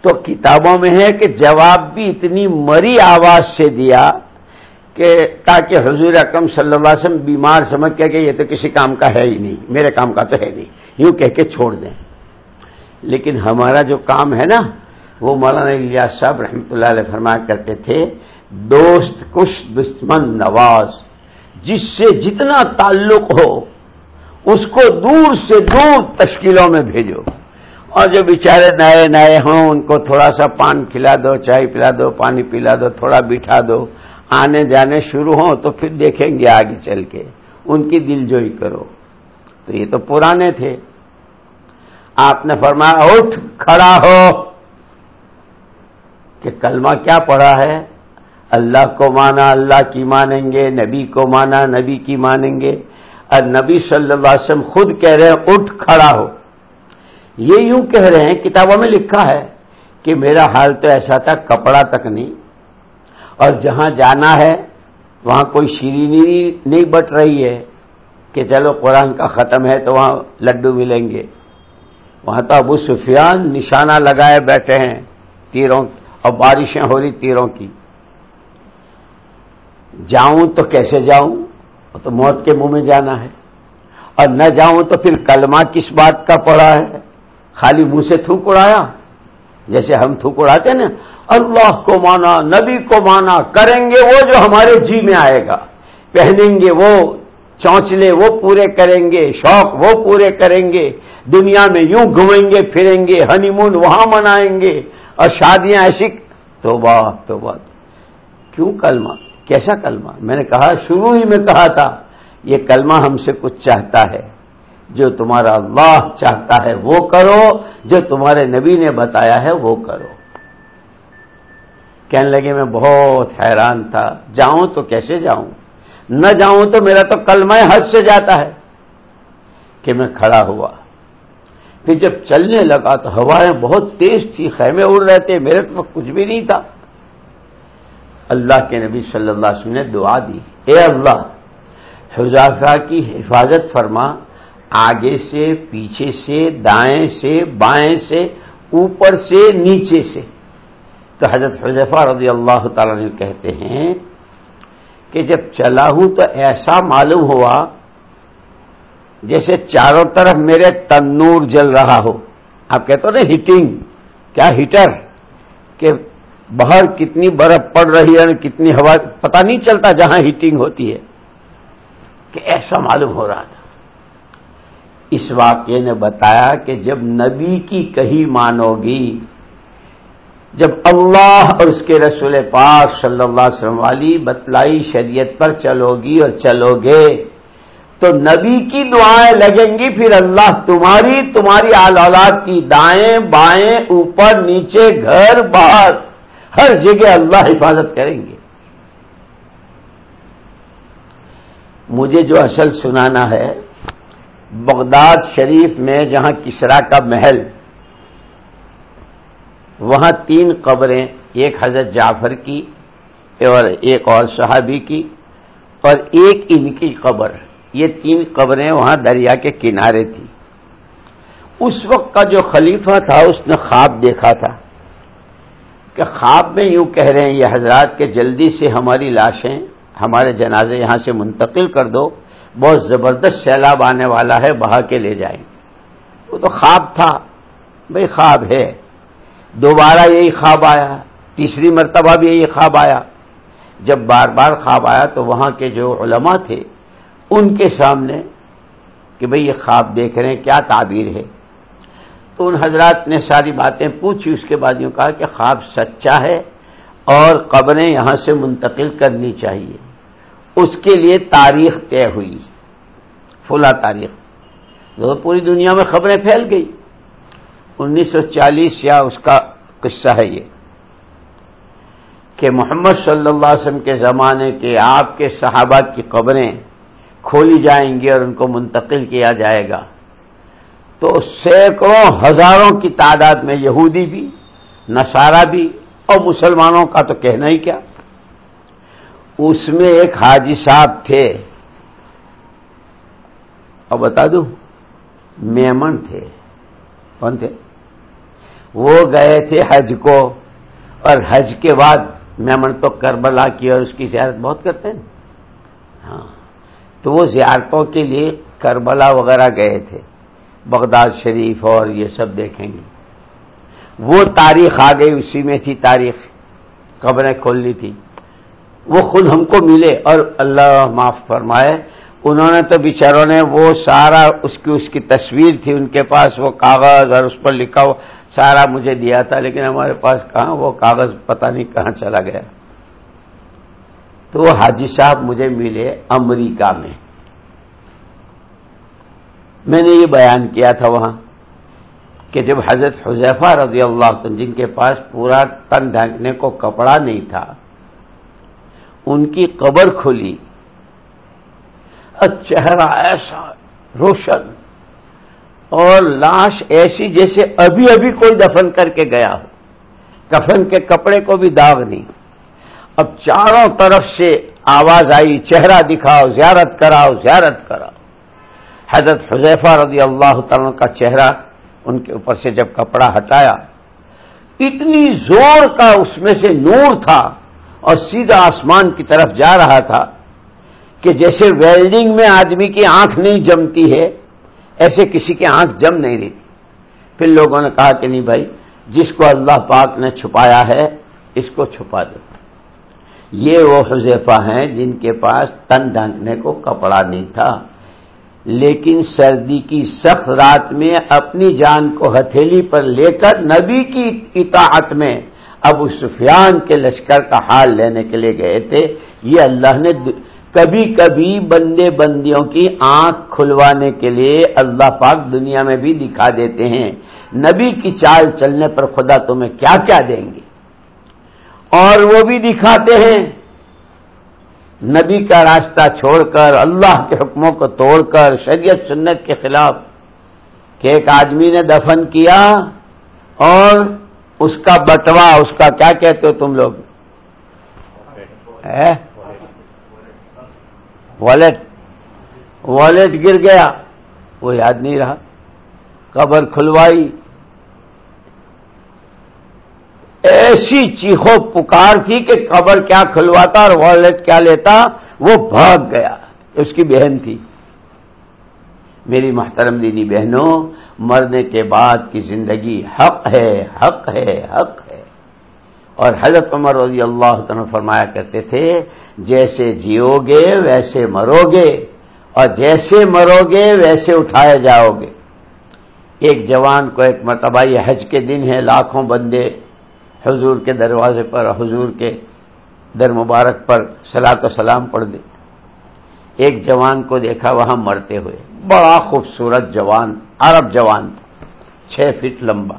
تو کتابوں میں ہے کہ جواب بھی اتنی مری آواز سے دیا کہ تاکہ حضور اکرم صلی اللہ علیہ وسلم بیمار سمجھ کے کہ یہ تو کسی کام کا ہے ہی نہیں، میرے کام کا تو ہے نہیں، یوں کہہ کے چھوڑ دیں۔ لیکن ہمارا جو کام ہے نا، وہ مولانا الیاس صاحب رحمۃ اللہ علیہ فرمایا کرتے تھے، دوست کش دشمن نواز، جس سے جتنا تعلق ہو، اس کو دور سے دور تشکیلوں میں بھیجو۔ اور جو بیچارے نئے نئے ہوں، ان کو تھوڑا سا پان کھلا دو، چائے پلا دو، پانی پلا دو، تھوڑا بٹھا دو۔ آنے جانے شروع ہوں تو پھر دیکھیں گے آگے چل کے۔ ان کی دل جوئی کرو۔ تو یہ تو پرانے تھے۔ آپ نے فرمایا، اٹھ، کھڑا ہو۔ کہ کلمہ کیا پڑھا ہے؟ اللہ کو مانا، اللہ کی مانیں گے، نبی کو مانا، نبی کی مانیں گے۔ اور نبی صلی اللہ علیہ وسلم خود کہہ رہے ہیں، اٹھ، کھڑا ہو۔ یہ یوں کہہ رہے ہیں، کتابوں میں لکھا ہے کہ میرا حال تو ایسا تھا، کپڑا تک نہیں۔ اور جہاں جانا ہے، وہاں کوئی شیرینی نہیں بٹ رہی ہے کہ چلو قرآن کا ختم ہے تو وہاں لڈو ملیں گے۔ وہاں تو ابو سفیان نشانہ لگائے بیٹھے ہیں تیروں اور بارشیں ہو رہی تیروں کی۔ جاؤں تو کیسے جاؤں؟ تو موت کے منہ میں جانا ہے۔ اور نہ جاؤں تو پھر کلمہ کس بات کا پڑا ہے؟ خالی منہ سے تھوک اڑایا؟ جیسے ہم تھوک اڑاتے ہیں نا اللہ کو مانا، نبی کو مانا، کریں گے وہ جو ہمارے جی میں آئے گا۔ پہنیں گے وہ چونچلے وہ پورے کریں گے، شوق وہ پورے کریں گے۔ دنیا میں یوں گھومیں گے، پھریں گے ہنی مون وہاں منائیں گے۔ اور شادیاں ایسی تو بات تو بات کیوں کلمہ؟ کیسا کلمہ؟ میں نے کہا، شروع ہی میں کہا تھا، یہ کلمہ ہم سے کچھ چاہتا ہے۔ جو تمہارا اللہ چاہتا ہے وہ کرو، جو تمہارے نبی نے بتایا ہے وہ کرو۔ کہنے لگے میں بہت حیران تھا، جاؤں تو کیسے جاؤں؟ نہ جاؤں تو میرا تو کلمہ حد سے جاتا ہے۔ کہ میں کھڑا ہوا۔ پھر جب چلنے لگا تو ہوائیں بہت تیز تھی، خیمے اڑ رہے تھے، میرے تو کچھ بھی نہیں تھا۔ اللہ کے نبی صلی اللہ علیہ وسلم نے دعا دی۔ اے اللہ حضافہ کی حفاظت فرما۔ آگے سے، پیچھے سے، دائیں سے، بائیں سے، اوپر سے، نیچے سے۔ تو حضرت حضیفہ رضی اللہ تعالی نے کہتے ہیں کہ جب چلا ہوں تو ایسا معلوم ہوا جیسے چاروں طرف میرے تنور جل رہا ہو۔ آپ کہتے ہو نا ہیٹنگ، کیا ہیٹر؟ کہ باہر کتنی برف پڑ رہی ہے کتنی ہوا، پتہ نہیں چلتا جہاں ہیٹنگ ہوتی ہے۔ کہ ایسا معلوم ہو رہا تھا۔ اس واقعے نے بتایا کہ جب نبی کی کہی مانو گی جب اللہ اور اس کے رسول پاک صلی اللہ علیہ وسلم والی بتلائی شریعت پر چلو گی اور چلو گے تو نبی کی دعائیں لگیں گی پھر اللہ تمہاری تمہاری آل اولاد کی دائیں، بائیں، اوپر، نیچے، گھر، باہر، ہر جگہ اللہ حفاظت کریں گے۔ مجھے جو اصل سنانا ہے، بغداد شریف میں جہاں کسرا کا محل وہاں تین قبریں، ایک حضرت جعفر کی اور ایک اور صحابی کی اور ایک ان کی قبر۔ یہ تین قبریں وہاں دریا کے کنارے تھی اس وقت کا جو خلیفہ تھا، اس نے خواب دیکھا تھا کہ خواب میں یوں کہہ رہے ہیں، یہ حضرات کہ جلدی سے ہماری لاشیں، ہمارے جنازے یہاں سے منتقل کر دو، بہت زبردست سیلاب آنے والا ہے، بہا کے لے جائیں۔ وہ تو خواب تھا۔ بھائی خواب ہے۔ دوبارہ یہی خواب آیا، تیسری مرتبہ بھی یہی خواب آیا۔ جب بار بار خواب آیا تو وہاں کے جو علماء تھے، ان کے سامنے کہ بھئی یہ خواب دیکھ رہے ہیں، کیا تعبیر ہے؟ تو ان حضرات نے ساری باتیں پوچھی، اس کے بعد یوں کہا کہ خواب سچا ہے اور قبریں یہاں سے منتقل کرنی چاہیے۔ اس کے لیے تاریخ طے ہوئی فلا تاریخ۔ پوری دنیا میں خبریں پھیل گئی انیس سو چالیس یا اس کا قصہ ہے یہ کہ محمد صلی اللہ علیہ وسلم کے زمانے کے آپ کے صحابہ کی قبریں کھولی جائیں گی اور ان کو منتقل کیا جائے گا تو سینکڑوں ہزاروں کی تعداد میں یہودی بھی، نصارہ بھی اور مسلمانوں کا تو کہنا ہی کیا۔ اس میں ایک حاجی صاحب تھے۔ اور بتا دوں۔ میمن تھے۔ کون تھے؟ وہ گئے تھے حج کو اور حج کے بعد میمن تو کربلا کی اور اس کی زیارت بہت کرتے ہیں۔ ہاں۔ تو وہ زیارتوں کے لیے کربلا وغیرہ گئے تھے۔ بغداد شریف اور یہ سب دیکھیں گے۔ وہ تاریخ آ گئی، اسی میں تھی تاریخ۔ قبریں کھولنی تھی۔ وہ خود ہم کو ملے اور اللہ معاف فرمائے۔ انہوں نے تو بیچاروں نے وہ سارا اس کی اس کی تصویر تھی ان کے پاس، وہ کاغذ اور اس پر لکھا ہوا۔ سارا مجھے دیا تھا، لیکن ہمارے پاس کہاں؟ وہ کاغذ پتہ نہیں کہاں چلا گیا۔ تو وہ حاجی صاحب مجھے ملے امریکہ میں۔ میں نے یہ بیان کیا تھا وہاں کہ جب حضرت حضیفہ رضی اللہ جن کے پاس پورا تن ڈھانکنے کو کپڑا نہیں تھا، ان کی قبر کھلی۔ چہرہ ایسا روشن۔ اور لاش ایسی جیسے ابھی ابھی کوئی دفن کر کے گیا ہو۔ کفن کے کپڑے کو بھی داغ نہیں۔ اب چاروں طرف سے آواز آئی، چہرہ دکھاؤ، زیارت کراؤ زیارت کراؤ۔ حضرت حضیفہ رضی اللہ تعالیٰ کا چہرہ ان کے اوپر سے جب کپڑا ہٹایا، اتنی زور کا اس میں سے نور تھا اور سیدھا آسمان کی طرف جا رہا تھا کہ جیسے ویلڈنگ میں آدمی کی آنکھ نہیں جمتی ہے۔ ایسے کسی کی آنکھ جم نہیں رہی۔ پھر لوگوں نے کہا کہ نہیں بھائی، جس کو اللہ پاک نے چھپایا ہے، اس کو چھپا دو۔ یہ وہ حذیفہ ہیں جن کے پاس تن ڈھانکنے کو کپڑا نہیں تھا، لیکن سردی کی سخت رات میں اپنی جان کو ہتھیلی پر لے کر نبی کی اطاعت میں ابو سفیان کے لشکر کا حال لینے کے لیے گئے تھے۔ یہ اللہ نے کبھی کبھی بندے بندیوں کی آنکھ کھلوانے کے لیے اللہ پاک دنیا میں بھی دکھا دیتے ہیں۔ نبی کی چال چلنے پر خدا تمہیں کیا کیا دیں گے؟ اور وہ بھی دکھاتے ہیں۔ نبی کا راستہ چھوڑ کر، اللہ کے حکموں کو توڑ کر، شریعت سنت کے خلاف کہ ایک آدمی نے دفن کیا اور اس کا بٹوا، اس کا کیا کہتے ہو تم لوگ؟ والیٹ والیٹ گر گیا، وہ یاد نہیں رہا۔ قبر کھلوائی۔ ایسی چیخو پکار تھی کہ قبر کیا کھلواتا اور والٹ کیا لیتا، وہ بھاگ گیا۔ اس کی بہن تھی۔ میری محترم دینی بہنوں، مرنے کے بعد کی زندگی حق ہے حق ہے حق ہے۔ اور حضرت عمر رضی اللہ تعالیٰ فرمایا کرتے تھے، جیسے جیو گے ویسے مرو گے اور جیسے مرو گے ویسے اٹھائے جاؤ گے ایک جوان کو ایک مرتبہ یہ حج کے دن ہے لاکھوں بندے حضور کے دروازے پر، حضور کے در مبارک پر سلاۃ و سلام پڑھ دے۔ ایک جوان کو دیکھا، وہاں مرتے ہوئے۔ بڑا خوبصورت جوان، عرب جوان تھا، چھ فٹ لمبا۔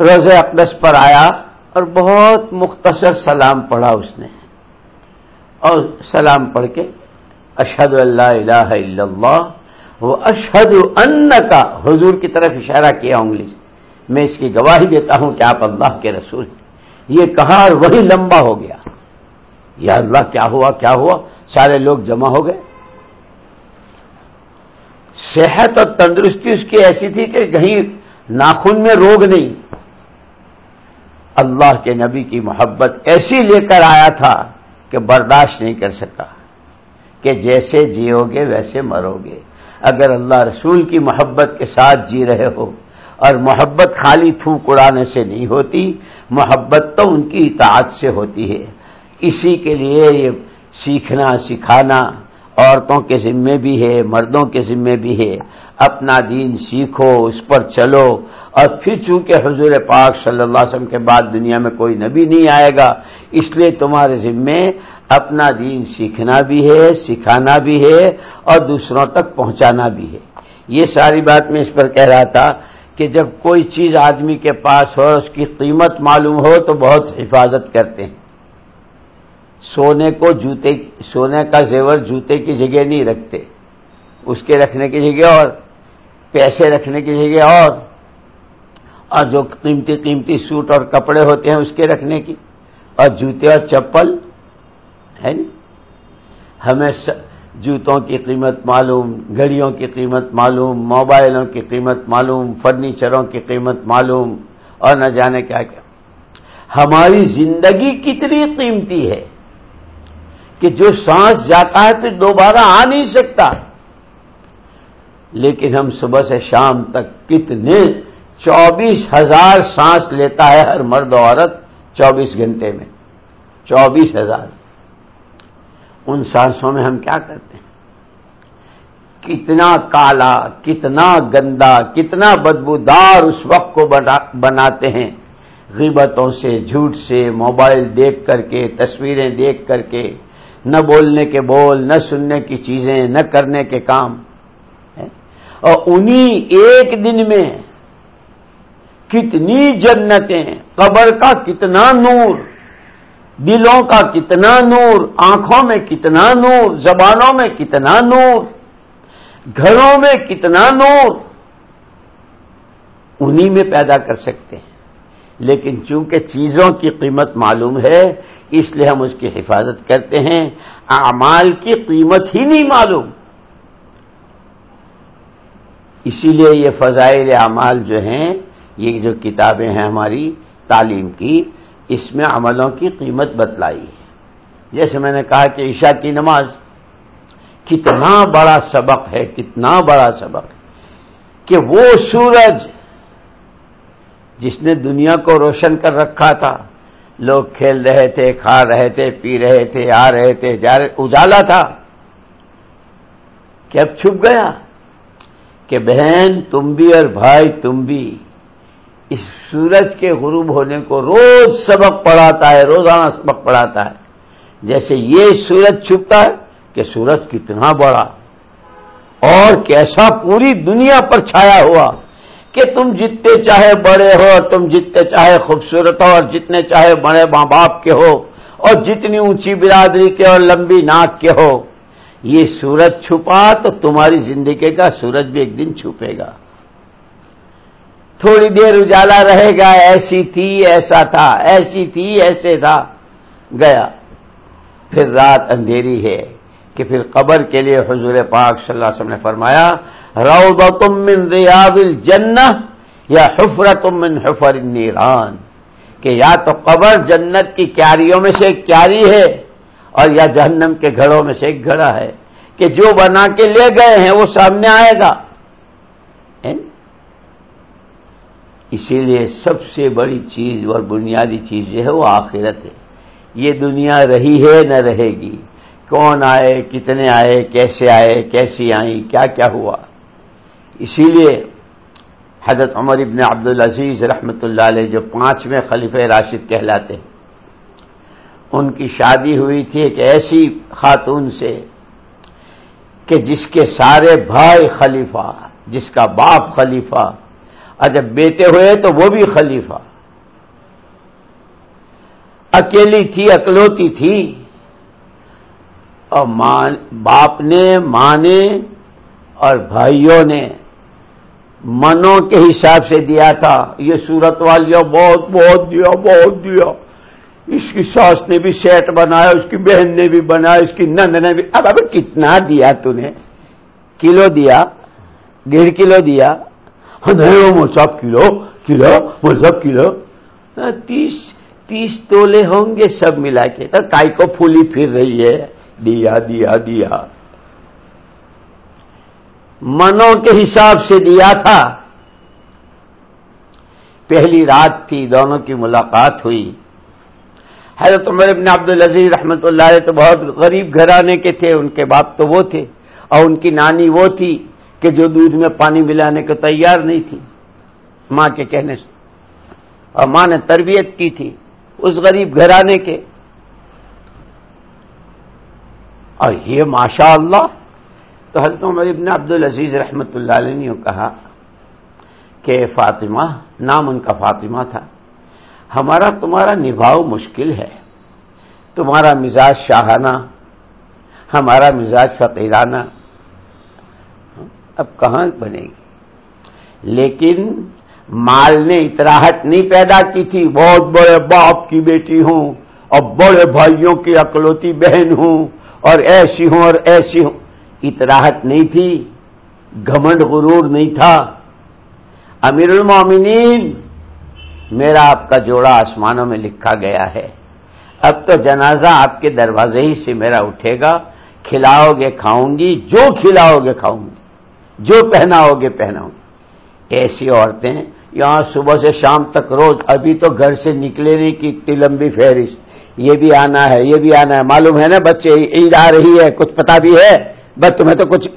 روز اقدس پر آیا اور بہت مختصر سلام پڑھا اس نے۔ اور سلام پڑھ کے اشد اللہ الہ الا اللہ وہ اشد ان کا حضور کی طرف اشارہ کیا انگلی سے۔ میں اس کی گواہی دیتا ہوں کہ آپ اللہ کے رسول ہیں۔ یہ کہا اور وہی لمبا ہو گیا۔ یا اللہ، کیا ہوا کیا ہوا؟ سارے لوگ جمع ہو گئے۔ صحت اور تندرستی اس کی ایسی تھی کہ کہیں ناخن میں روگ نہیں۔ اللہ کے نبی کی محبت ایسی لے کر آیا تھا کہ برداشت نہیں کر سکا کہ جیسے جیو گے ویسے مرو گے۔ اگر اللہ رسول کی محبت کے ساتھ جی رہے ہو اور محبت خالی تھوک اڑانے سے نہیں ہوتی، محبت تو ان کی اطاعت سے ہوتی ہے۔ اسی کے لیے یہ سیکھنا، سکھانا عورتوں کے ذمے بھی ہے، مردوں کے ذمے بھی ہے۔ اپنا دین سیکھو، اس پر چلو۔ اور پھر چونکہ حضور پاک صلی اللہ علیہ وسلم کے بعد دنیا میں کوئی نبی نہیں آئے گا، اس لیے تمہارے ذمے اپنا دین سیکھنا بھی ہے، سکھانا بھی ہے اور دوسروں تک پہنچانا بھی ہے۔ یہ ساری بات میں اس پر کہہ رہا تھا کہ جب کوئی چیز آدمی کے پاس ہو، اس کی قیمت معلوم ہو تو بہت حفاظت کرتے ہیں۔ سونے کو جوتے، سونے کا زیور جوتے کی جگہ نہیں رکھتے۔ اس کے رکھنے کی جگہ اور، پیسے رکھنے کی جگہ اور۔ اور جو قیمتی قیمتی سوٹ اور کپڑے ہوتے ہیں اس کے رکھنے کی اور جوتے اور چپل، ہے نہیں ہمیں جوتوں کی قیمت معلوم، گھڑیوں کی قیمت معلوم، موبائلوں کی قیمت معلوم، فرنیچروں کی قیمت معلوم، اور نہ جانے کیا کیا۔ ہماری زندگی کتنی قیمتی ہے کہ جو سانس جاتا ہے پھر دوبارہ آ نہیں سکتا۔ لیکن ہم صبح سے شام تک کتنے چوبیس ہزار سانس لیتا ہے ہر مرد عورت چوبیس گھنٹے میں۔ چوبیس ہزار۔ ان سانسوں میں ہم کیا کرتے ہیں؟ کتنا کالا، کتنا گندا، کتنا بدبودار اس وقت کو بناتے ہیں۔ غیبتوں سے، جھوٹ سے، موبائل دیکھ کر کے، تصویریں دیکھ کر کے، نہ بولنے کے بول، نہ سننے کی چیزیں، نہ کرنے کے کام۔ اور انہی ایک دن میں کتنی جنتیں قبر کا کتنا نور، دلوں کا کتنا نور، آنکھوں میں کتنا نور، زبانوں میں کتنا نور، گھروں میں کتنا نور۔ انہی میں پیدا کر سکتے ہیں۔ لیکن چونکہ چیزوں کی قیمت معلوم ہے، اس لیے ہم اس کی حفاظت کرتے ہیں۔ اعمال کی قیمت ہی نہیں معلوم۔ اسی لیے یہ فضائل اعمال جو ہیں یہ جو کتابیں ہیں ہماری تعلیم کی، اس میں عملوں کی قیمت بتلائی ہے۔ جیسے میں نے کہا کہ عشاء کی نماز کتنا بڑا سبق ہے، کتنا بڑا سبق کہ وہ سورج جس نے دنیا کو روشن کر رکھا تھا، لوگ کھیل رہے تھے، کھا رہے تھے، پی رہے تھے، آ رہے تھے، جا رہے، اجالا تھا۔ کہ اب چھپ گیا کہ بہن تم بھی اور بھائی تم بھی اس سورج کے غروب ہونے کو روز سبق پڑھاتا ہے، روزانہ سبق پڑھاتا ہے۔ جیسے یہ سورج چھپتا ہے کہ سورج کتنا بڑا۔ اور کیسا پوری دنیا پر چھایا ہوا کہ تم جتنے چاہے بڑے ہو، تم جتنے چاہے خوبصورت ہو، اور جتنے چاہے بڑے ماں باپ کے ہو، اور جتنی اونچی برادری کے اور لمبی ناک کے ہو۔ یہ سورج چھپا تو تمہاری زندگی کا سورج بھی ایک دن چھپے گا۔ تھوڑی دیر اجالا رہے گا، ایسی تھی، ایسا تھا، ایسی تھی، ایسے تھا، گیا۔ پھر رات اندھیری ہے کہ پھر قبر کے لیے حضور پاک صلی اللہ علیہ وسلم نے فرمایا رو من ریاض الجنہ یا حفرت من حفر النیران، کہ یا تو قبر جنت کی کیاریوں میں سے ایک کیاری ہے اور یا جہنم کے گھڑوں میں سے ایک گھڑا ہے، کہ جو بنا کے لے گئے ہیں وہ سامنے آئے گا۔ اسی لیے سب سے بڑی چیز اور بنیادی چیز جو ہے وہ آخرت ہے۔ یہ دنیا رہی ہے نہ رہے گی۔ کون آئے، کتنے آئے، کیسے آئے، کیسی آئیں، کیا کیا ہوا۔ اسی لیے حضرت عمر ابن عبد العزیز رحمۃ اللہ علیہ جو پانچویں خلیف راشد کہلاتے ہیں، ان کی شادی ہوئی تھی ایک ایسی خاتون سے کہ جس کے سارے بھائی خلیفہ، جس کا باپ خلیفہ اور جب بیٹے ہوئے تو وہ بھی خلیفہ۔ اکیلی تھی، اکلوتی تھی۔ اور باپ نے، ماں نے اور بھائیوں نے منوں کے حساب سے دیا تھا۔ یہ سورت والیا بہت بہت دیا بہت دیا۔ اس کی ساس نے بھی سیٹ بنایا، اس کی بہن نے بھی بنایا، اس کی نند نے بھی۔ اب اب کتنا دیا تو نے؟ کلو دیا، ڈیڑھ کلو دیا۔ ہاں، ہاں، سب کلو کلو، وہ سب کلو۔ ہاں، تیس تیس تولے ہوں گے سب ملا کے۔ تو کائی کو پھولی پھر رہی ہے۔ دیا دیا دیا۔ منوں کے حساب سے دیا تھا۔ پہلی رات تھی، دونوں کی ملاقات ہوئی۔ حضرت عمر ابن عبد العزیز رحمت اللہ علیہ تو بہت غریب گھرانے کے تھے۔ ان کے باپ تو وہ تھے اور ان کی نانی وہ تھی۔ کہ جو دودھ میں پانی ملانے کو تیار نہیں تھی، ماں کے کہنے سے۔ اور ماں نے تربیت کی تھی اس غریب گھرانے کے۔ اور یہ ماشاء اللہ تو حضرت عمر ابن عبد العزیز رحمت اللہ علیہ نے کہا کہ فاطمہ، نام ان کا فاطمہ تھا۔ ہمارا تمہارا نبھاؤ مشکل ہے۔ تمہارا مزاج شاہانہ، ہمارا مزاج فقیرانہ۔ اب کہاں بنے گی؟ لیکن مال نے اتراہٹ نہیں پیدا کی تھی، بہت بڑے باپ کی بیٹی ہوں، اور بڑے بھائیوں کی اکلوتی بہن ہوں، اور ایسی ہوں اور ایسی ہوں۔ اتراہٹ نہیں تھی، گھمنڈ غرور نہیں تھا۔ امیر المومنین، میرا آپ کا جوڑا آسمانوں میں لکھا گیا ہے۔ اب تو جنازہ آپ کے دروازے ہی سے میرا اٹھے گا، کھلاؤ گے، کھاؤں گی، جو کھلاؤ گے کھاؤں گی۔ جو پہناؤ گے پہناؤں گی ایسی عورتیں یہاں صبح سے شام تک روز، ابھی تو گھر سے نکلے نہیں کی اتنی لمبی فہرست۔ یہ بھی آنا ہے، یہ بھی آنا ہے۔ معلوم ہے نا بچے، عید آ رہی ہے، کچھ پتا بھی ہے۔ بس تمہیں تو کچھ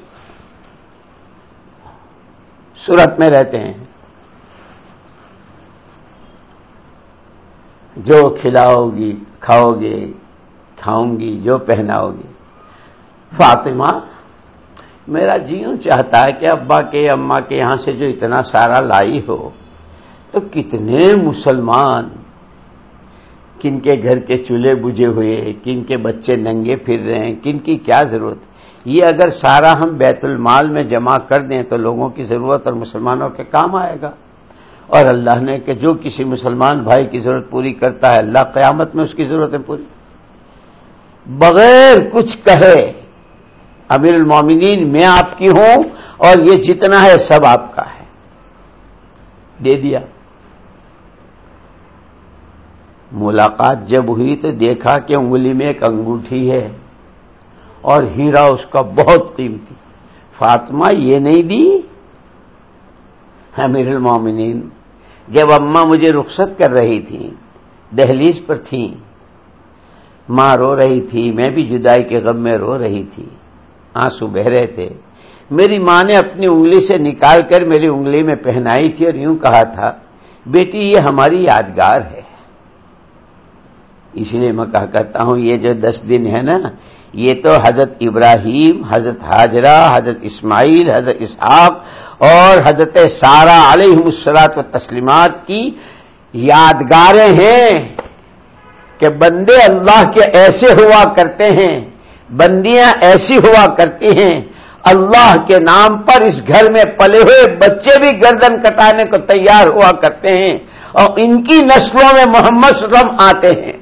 صورت میں رہتے ہیں۔ جو کھلاؤ گی، کھاؤ گے، کھاؤں گی، جو پہناؤ گی۔ فاطمہ میرا جیوں چاہتا ہے کہ ابا کے اما کے یہاں سے جو اتنا سارا لائی ہو، تو کتنے مسلمان، کن کے گھر کے چولہے بجھے ہوئے، کن کے بچے ننگے پھر رہے ہیں، کن کی کیا ضرورت؟ یہ اگر سارا ہم بیت المال میں جمع کر دیں تو لوگوں کی ضرورت اور مسلمانوں کے کام آئے گا۔ اور اللہ نے کہ جو کسی مسلمان بھائی کی ضرورت پوری کرتا ہے، اللہ قیامت میں اس کی ضرورتیں پوری۔ بغیر کچھ کہے امیر المومنین میں آپ کی ہوں اور یہ جتنا ہے سب آپ کا ہے۔ دے دیا۔ ملاقات جب ہوئی تو دیکھا کہ انگلی میں ایک انگوٹھی ہے اور ہیرا اس کا بہت قیمتی۔ فاطمہ یہ نہیں دی۔ امیر المومنین، جب اماں مجھے رخصت کر رہی تھی، دہلیز پر تھیں، ماں رو رہی تھی، میں بھی جدائی کے غم میں رو رہی تھی۔ آنسو بہ رہے تھے۔ میری ماں نے اپنی انگلی سے نکال کر میری انگلی میں پہنائی تھی اور یوں کہا تھا، بیٹی، یہ ہماری یادگار ہے۔ اس لیے میں کہا کرتا ہوں، یہ جو دس دن ہے نا، یہ تو حضرت ابراہیم، حضرت حاجرہ، حضرت اسماعیل، حضرت اسحاق اور حضرت سارا علیہ مسلاط و تسلیمات کی یادگاریں ہیں کہ بندے اللہ کے ایسے ہوا کرتے ہیں بندیاں ایسی ہوا کرتی ہیں، اللہ کے نام پر اس گھر میں پلے ہوئے بچے بھی گردن کٹانے کو تیار ہوا کرتے ہیں اور ان کی نسلوں میں محمد صلی اللہ علیہ وسلم آتے ہیں۔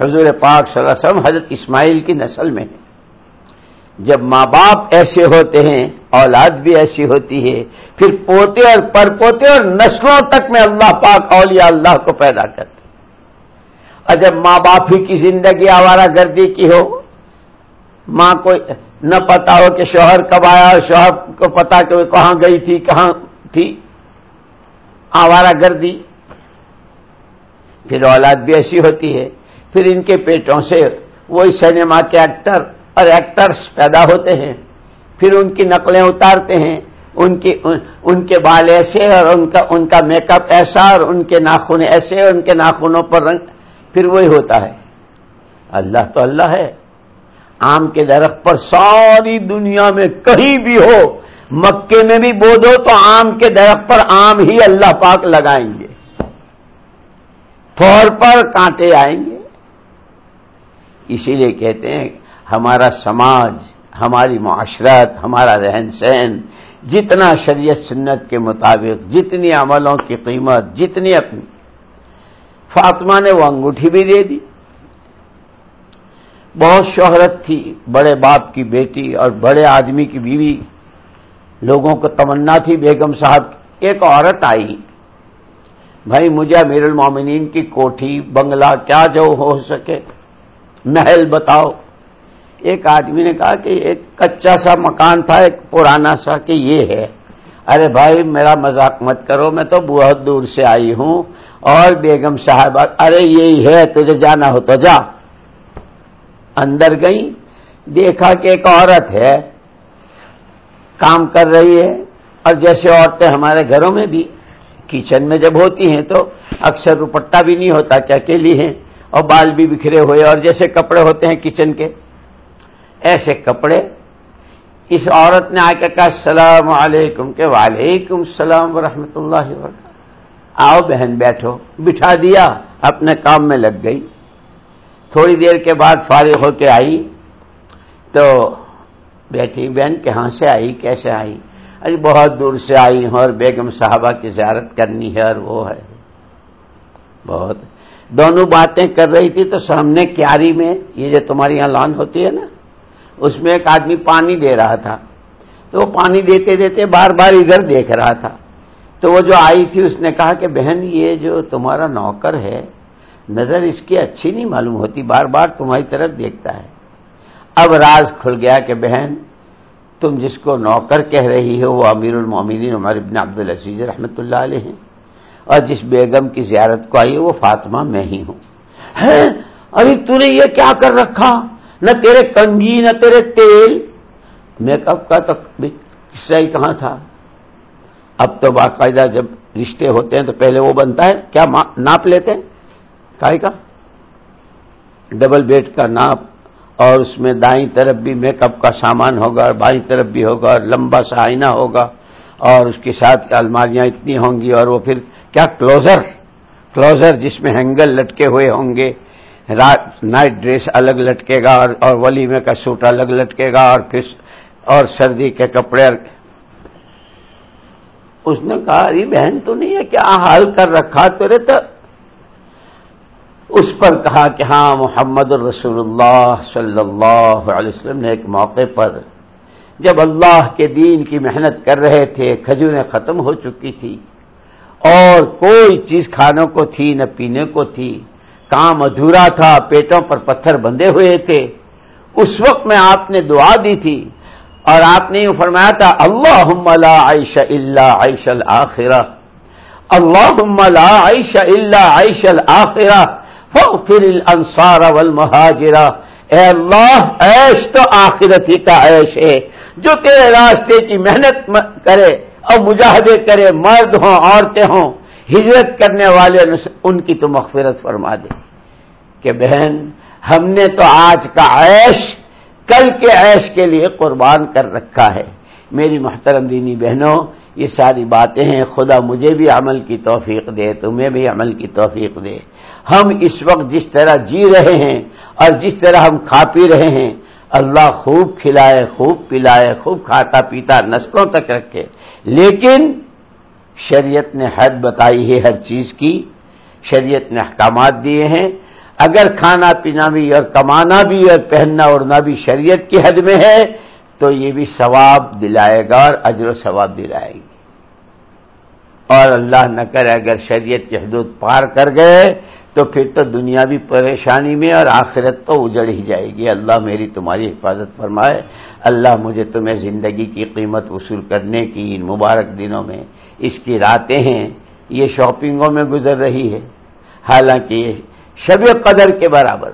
حضور پاک صلی اللہ علیہ وسلم حضرت اسماعیل کی نسل میں ہیں۔ جب ماں باپ ایسے ہوتے ہیں، اولاد بھی ایسی ہوتی ہے، پھر پوتے اور پر پوتے اور نسلوں تک میں اللہ پاک اولیاء اللہ کو پیدا کرتے اور جب ماں باپ ہی کی زندگی آوارہ گردی کی ہو ماں کو نہ پتا ہو کہ شوہر کب آیا اور شوہر کو پتا کہ وہ کہاں گئی تھی، کہاں تھی۔ آوارہ گردی۔ پھر اولاد بھی ایسی ہوتی ہے۔ پھر ان کے پیٹوں سے وہی سنیما کے ایکٹر اور ایکٹرس پیدا ہوتے ہیں۔ پھر ان کی نقلیں اتارتے ہیں۔ ان کی، ان کے بال ایسے اور ان کا ان کا میک اپ ایسا اور ان کے ناخن ایسے اور ان کے ناخنوں پر رنگ۔ پھر وہی ہوتا ہے۔ اللہ تو اللہ ہے۔ آم کے درخت پر ساری دنیا میں کہیں بھی ہو، مکے میں بھی بو دو تو آم کے درخت پر آم ہی اللہ پاک لگائیں گے۔ فور پر کانٹے آئیں گے۔ اسی لیے کہتے ہیں، ہمارا سماج، ہماری معاشرت، ہمارا رہن سہن، جتنا شریعت سنت کے مطابق، جتنی عملوں کی قیمت، جتنی اپنی۔ فاطمہ نے وہ انگوٹھی بھی دے دی۔ بہت شہرت تھی، بڑے باپ کی بیٹی اور بڑے آدمی کی بیوی۔ لوگوں کو تمنا تھی بیگم صاحب ایک عورت آئی۔ بھائی، مجھے امیر المومنین کی کوٹھی، بنگلہ کیا جو ہو سکے، محل بتاؤ۔ ایک آدمی نے کہا کہ ایک کچا سا مکان تھا، ایک پرانا سا کہ یہ ہے۔ ارے بھائی، میرا مذاق مت کرو، میں تو بہت دور سے آئی ہوں۔ اور بیگم صاحب، ارے یہی ہے، تجھے جانا ہو تو جا۔ اندر گئی، دیکھا کہ ایک عورت ہے، کام کر رہی ہے، اور جیسے عورتیں ہمارے گھروں میں بھی کچن میں جب ہوتی ہیں تو اکثر روپٹا بھی نہیں ہوتا کہ اکیلی ہیں، اور بال بھی بکھرے ہوئے، اور جیسے کپڑے ہوتے ہیں کچن کے، ایسے کپڑے۔ اس عورت نے آ کے کہا، السلام علیکم کے وعلیکم السلام ورحمۃ اللہ وبرکاتہ۔ آؤ بہن بیٹھو، بٹھا دیا، اپنے کام میں لگ گئی۔ تھوڑی دیر کے بعد فارغ ہو کے آئی تو بیٹھی بہن کہاں سے آئی؟ کیسے آئی؟ ارے بہت دور سے آئی ہوں اور بیگم صاحبہ کی زیارت کرنی ہے اور وہ ہے۔ بہت۔ دونوں باتیں کر رہی تھی تو سامنے کیاری میں، یہ جو تمہاری یہاں لان ہوتی ہے نا، اس میں ایک آدمی پانی دے رہا تھا۔ تو وہ پانی دیتے دیتے بار بار ادھر دیکھ رہا تھا۔ تو وہ جو آئی تھی، اس نے کہا کہ بہن، یہ جو تمہارا نوکر ہے نظر اس کی اچھی نہیں معلوم ہوتی، بار بار تمہاری طرف دیکھتا ہے۔ اب راز کھل گیا کہ بہن، تم جس کو نوکر کہہ رہی ہو، وہ امیر المومنین عمر ابن عبد العزیز رحمۃ اللہ علیہ ہیں۔ اور جس بیگم کی زیارت کو آئی ہے وہ فاطمہ، میں ہی ہوں۔ ہاں، ابھی تو نے یہ کیا کر رکھا؟ نہ تیرے کنگی نہ تیرے تیل۔ میک اپ کا تو قصہ ہی کہاں تھا؟ اب تو باقاعدہ جب رشتے ہوتے ہیں تو پہلے وہ بنتا ہے، کیا ناپ لیتے ہیں؟ کا ڈبل بیڈ کا ناپ اور اس میں دائیں طرف بھی میک اپ کا سامان ہوگا اور بائیں طرف بھی ہوگا اور لمبا سا آئینہ ہوگا اور اس کے ساتھ الماریاں اتنی ہوں گی اور وہ پھر کیا کلوزر؟ کلوزر جس میں ہینگل لٹکے ہوئے ہوں گے۔ نائٹ ڈریس الگ لٹکے گا اور ولیمے کا سوٹ الگ لٹکے گا اور پھر اور سردی کے کپڑے اس نے کہا، ارے بہن تو نہیں ہے، کیا حال کر رکھا تو تو؟ اس پر کہا کہ ہاں محمد الرسول اللہ صلی اللہ علیہ وسلم نے ایک موقع پر جب اللہ کے دین کی محنت کر رہے تھے، کھجوریں ختم ہو چکی تھی اور کوئی چیز کھانے کو تھی، نہ پینے کو تھی، کام ادھورا تھا، پیٹوں پر پتھر بندھے ہوئے تھے، اس وقت میں آپ نے دعا دی تھی اور آپ نے یہ فرمایا تھا اللہ لا عائش اللہ عائش الآخرہ اللہ لا عائش اللہ عائش الآخرہ فاغفر الانصار والمہاجرہ اے اللہ، عیش تو آخرت ہی کا عیش ہے. جو تیرے راستے کی محنت کرے اور مجاہدے کرے، مرد ہوں، عورتیں ہوں، ہجرت کرنے والے ان کی تو مغفرت فرما دے. کہ بہن، ہم نے تو آج کا عیش کل کے عیش کے لیے قربان کر رکھا ہے. میری محترم دینی بہنوں، یہ ساری باتیں ہیں، خدا مجھے بھی عمل کی توفیق دے، تمہیں بھی عمل کی توفیق دے۔ ہم اس وقت جس طرح جی رہے ہیں اور جس طرح ہم کھا پی رہے ہیں، اللہ خوب کھلائے، خوب پلائے، خوب کھاتا پیتا نسلوں تک رکھے۔ لیکن شریعت نے حد بتائی ہے ہر چیز کی، شریعت نے احکامات دیے ہیں۔ اگر کھانا، پینا بھی اور کمانا بھی اور پہننا اڑنا بھی شریعت کی حد میں ہے تو یہ بھی ثواب دلائے گا اور اجر و ثواب دلائے گی۔ اور اللہ نہ کرے اگر شریعت کی حدود پار کر گئے تو پھر تو دنیا بھی پریشانی میں اور آخرت تو اجڑ ہی جائے گی۔ اللہ میری تمہاری حفاظت فرمائے۔ اللہ مجھے تمہیں زندگی کی قیمت وصول کرنے کی ان مبارک دنوں میں اس کی راتیں ہیں۔ یہ شاپنگوں میں گزر رہی ہے۔ حالانکہ یہ شب قدر کے برابر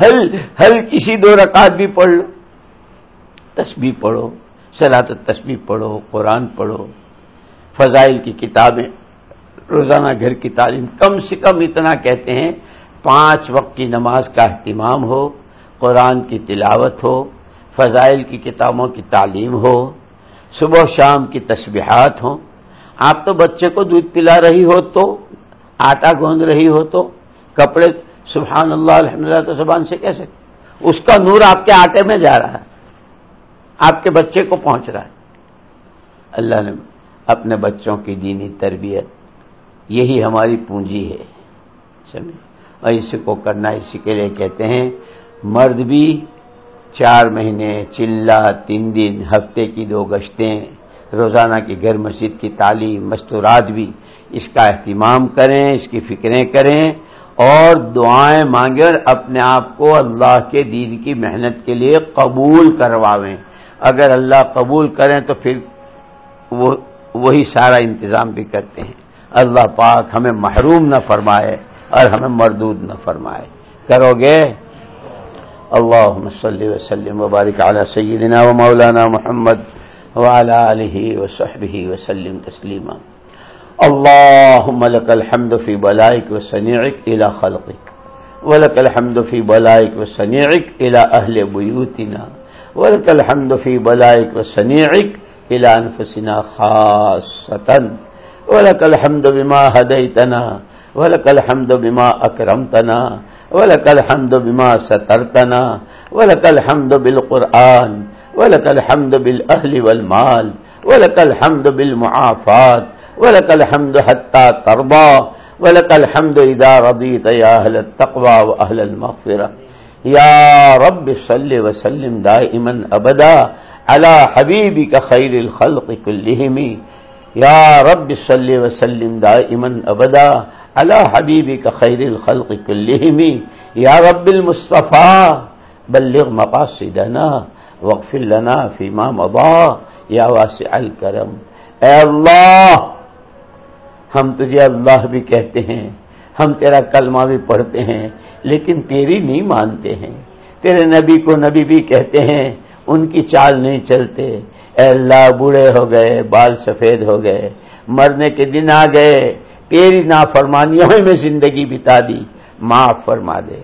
ہل ہل کسی دو رکعت بھی پڑھ لو۔ تسبیح پڑھو سلاط تسبیح پڑھو، قرآن پڑھو، فضائل کی کتابیں، روزانہ گھر کی تعلیم، کم سے کم اتنا کہتے ہیں پانچ وقت کی نماز کا اہتمام ہو، قرآن کی تلاوت ہو، فضائل کی کتابوں کی تعلیم ہو، صبح و شام کی تسبیحات ہوں۔ آپ تو بچے کو دودھ پلا رہی ہو تو، آٹا گوند رہی ہو تو، کپڑے سبحان اللہ الحمد للہ تو زبان سے کہہ سکتے اس کا نور آپ کے آٹے میں جا رہا ہے۔ آپ کے بچے کو پہنچ رہا ہے۔ اللہ نے اپنے بچوں کی دینی تربیت، یہی ہماری پونجی ہے۔ سمجھ اور اسی کو کرنا، اسی کے لیے کہتے ہیں، مرد بھی چار مہینے چلہ تین دن، ہفتے کی دو گشتیں، روزانہ کی گھر مسجد کی تعلیم، مستورات بھی اس کا اہتمام کریں، اس کی فکریں کریں اور دعائیں مانگے اور اپنے آپ کو اللہ کے دین کی محنت کے لیے قبول کرواویں۔ اگر اللہ قبول کریں تو پھر وہ وہی سارا انتظام بھی کرتے ہیں۔ اللہ پاک ہمیں محروم نہ فرمائے اور ہمیں مردود نہ فرمائے۔ کرو گے؟ اللہ صلی وسلم وبارک علی سیدنا و مولانا محمد وعلى آله وصحبه وسلم تسلیما۔ اللهم لك الحمد في بلائك وسنيعك إلى خلقك ولك الحمد في بلائك وسنيعك إلى أهل بيوتنا ولك الحمد في بلائك وسنيعك إلى أنفسنا خاصة. ولك الحمد بما هديتنا، ولك الحمد بما أكرمتنا، ولك الحمد بما سترتنا، ولك الحمد بالقرآن، ولك الحمد بالأهل والمال، ولك الحمد بالمعافات ولك الحمد حتى ترضى، ولك الحمد إذا رضيت يا أهل التقوى وأهل المغفرة. يا رب صل وسلم دائما أبدا على حبيبك خير الخلق كلهم يا رب صل وسلم دائما أبدا على حبيبك خير الخلق كلهم يا رب المصطفى بلغ مقاصدنا واغفر لنا فيما مضى يا واسع الكرم اے اللہ، ہم تجھے اللہ بھی کہتے ہیں ہم تیرا کلمہ بھی پڑھتے ہیں، لیکن تیری نہیں مانتے ہیں۔ تیرے نبی کو نبی بھی کہتے ہیں، ان کی چال نہیں چلتے۔ اے اللہ، بوڑھے ہو گئے، بال سفید ہو گئے، مرنے کے دن آ گئے۔ تیری نافرمانیوں میں زندگی بتا دی۔ معاف فرما دے۔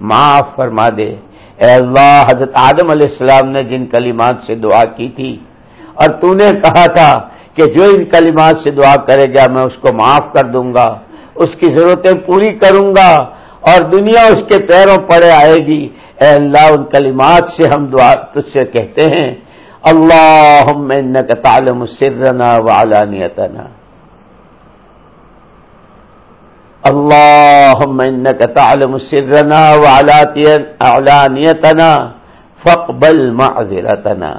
معاف فرما دے۔ اے اللہ، حضرت آدم علیہ السلام نے جن کلمات سے دعا کی تھی، اور تو نے کہا تھا کہ جو ان کلمات سے دعا کرے گا، میں اس کو معاف کر دوں گا۔ اس کی ضرورتیں پوری کروں گا اور دنیا اس کے پیروں پڑے آئے گی۔ اے اللہ، ان کلمات سے ہم دعا تجھ سے کہتے ہیں۔ اللہ تعلم سرنا وعلانیتنا اللہ کا تعلم سرنا وعلانیتنا فقبل معذرتنا۔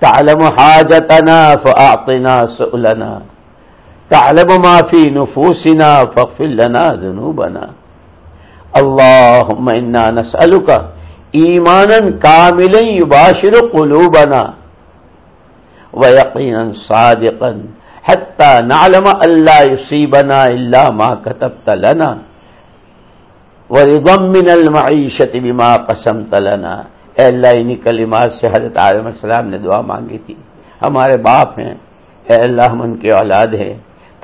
تعلم حاجتنا فاعطنا سؤلنا۔ تعلم ما في نفوسنا فاغفر لنا ذنوبنا. اللهم انا نسألك ایمانا کاملا یباشر قلوبنا ویقینا صادقا حتى نعلم اللہ يصيبنا الا ما كتبت لنا. ورضا من المعیشت بما قسمت لنا. اے اللہ، انہی کلمات سے حضرت عالم السلام نے دعا مانگی تھی. ہمارے باپ ہیں۔ اے اللہ، ہم ان کے اولاد ہیں۔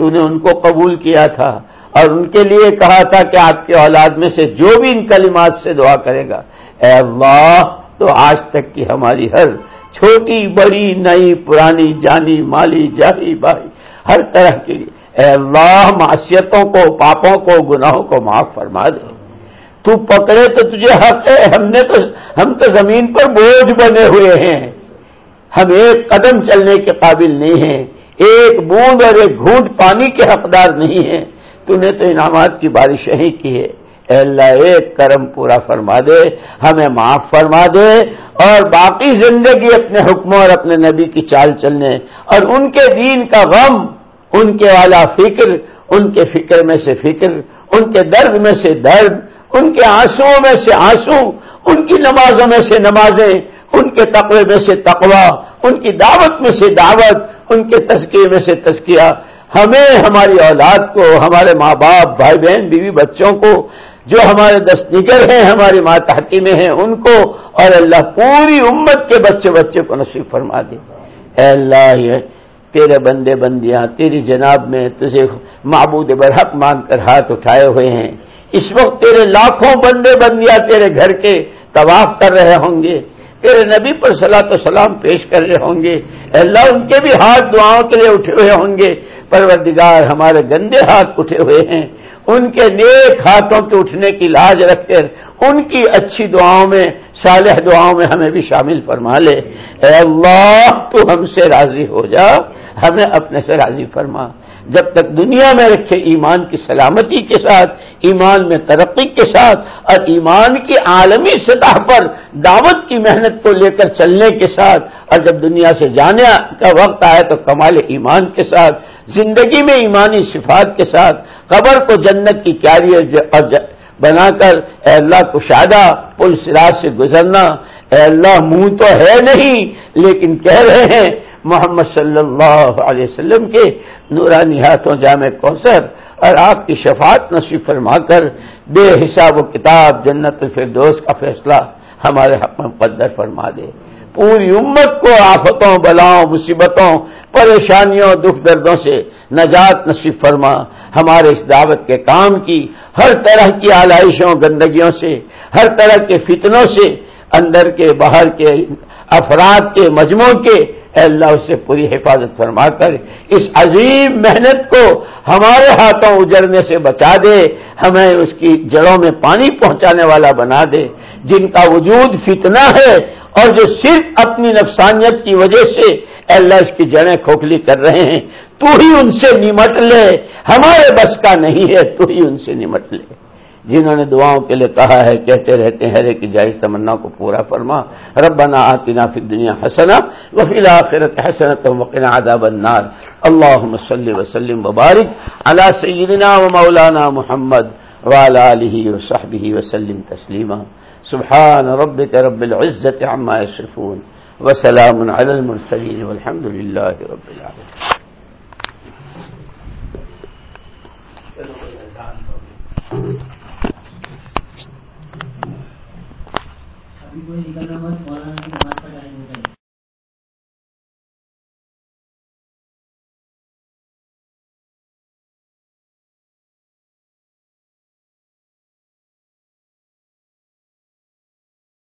تو نے ان کو قبول کیا تھا اور ان کے لیے کہا تھا کہ آپ کے اولاد میں سے جو بھی ان کلمات سے دعا کرے گا، اے اللہ، تو آج تک کی ہماری ہر چھوٹی، بڑی، نئی، پرانی، جانی، مالی، جاہی بھائی ہر طرح کی اے اللہ معاشیتوں کو، پاپوں کو، گناہوں کو معاف فرما دے۔ تو پکڑے تو تجھے حق ہے، ہم نے تو، ہم تو زمین پر بوجھ بنے ہوئے ہیں۔ ہم ایک قدم چلنے کے قابل نہیں ہیں۔ ایک بوند اور ایک گھونٹ پانی کے حقدار نہیں ہیں تو نے تو انعامات کی بارشیں ہی کی ہے۔ اے اللہ، ایک کرم پورا فرما دے، ہمیں معاف فرما دے اور باقی زندگی اپنے حکموں اور اپنے نبی کی چال چلنے اور ان کے دین کا غم، ان کے والا فکر، ان کے فکر میں سے فکر، ان کے درد میں سے درد، ان کے آنسو میں سے آنسو، ان کی نمازوں میں سے نمازیں، ان کے تقوی میں سے تقوی، ان کی دعوت میں سے دعوت ان کے تزکیے میں سے تزکیہ، ہمیں، ہماری اولاد کو، ہمارے ماں باپ، بھائی بہن، بیوی بچوں کو، جو ہمارے دست نگر ہیں، ہماری ماتحتی میں ہیں، ان کو اور اللہ پوری امت کے بچے بچے کو نصیب فرما دے۔ اے اللہ، یہ تیرے بندے بندیاں، تیری جناب میں تجھے معبود برحق مان کر ہاتھ اٹھائے ہوئے ہیں۔ اس وقت تیرے لاکھوں بندے بندیاں تیرے گھر کے طواف کر رہے ہوں گے۔ تیرے نبی پر صلاح تو سلام پیش کر رہے ہوں گے۔ اللہ، ان کے بھی ہاتھ دعاؤں کے لیے اٹھے ہوئے ہوں گے۔ پروردگار، ہمارے گندے ہاتھ اٹھے ہوئے ہیں۔ ان کے نیک ہاتھوں کے اٹھنے کی لاج رکھ کر ان کی اچھی دعاؤں میں، صالح دعاؤں میں ہمیں بھی شامل فرما لے۔ اے اللہ، تو ہم سے راضی ہو جا۔ ہمیں اپنے سے راضی فرما۔ جب تک دنیا میں رکھے ایمان کی سلامتی کے ساتھ، ایمان میں ترقی کے ساتھ اور ایمان کی عالمی سطح پر دعوت کی محنت کو لے کر چلنے کے ساتھ اور جب دنیا سے جانے کا وقت آئے تو کمال ایمان کے ساتھ، زندگی میں ایمانی صفات کے ساتھ، قبر کو جنت کی کیاری اور بنا کر اے اللہ کشادہ پل سراج سے گزرنا، اے اللہ منہ تو ہے نہیں، لیکن کہہ رہے ہیں محمد صلی اللہ علیہ وسلم کے نورانی ہاتھوں جامع کوثر اور آپ کی شفاعت نصیب فرما کر بے حساب و کتاب جنت الفردوس کا فیصلہ ہمارے حق میں مقدر فرما دے۔ پوری امت کو آفتوں، بلاؤں، مصیبتوں، پریشانیوں، دکھ دردوں سے نجات نصیب فرما۔ ہمارے اس دعوت کے کام کی ہر طرح کی آلائشوں، گندگیوں سے، ہر طرح کے فتنوں سے اندر کے، باہر کے، افراد کے مجموع کے اے اللہ اس سے پوری حفاظت فرما کر اس عظیم محنت کو ہمارے ہاتھوں اجڑنے سے بچا دے، ہمیں اس کی جڑوں میں پانی پہنچانے والا بنا دے۔ جن کا وجود فتنہ ہے اور جو صرف اپنی نفسانیت کی وجہ سے اللہ اس کی جڑیں کھوکھلی کر رہے ہیں، تو ہی ان سے نمٹ لے۔ ہمارے بس کا نہیں ہے، تو ہی ان سے نمٹ لے۔ جنہوں نے دعاؤں کے لیے کہا ہے، کہتے رہتے ہیں، ہر کی جائز تمنا کو پورا فرما۔ ربنا آتنا فی الدنیا حسنا وفی الاخرت حسنت وقنا عذاب النار۔ اللهم صل وسلم وبارك على سيدنا ومولانا محمد وعلى اله وصحبه وسلم تسليما سبحان ربك رب العزة عما يصفون وسلام على المرسلين والحمد لله رب العالمين Thank you. people in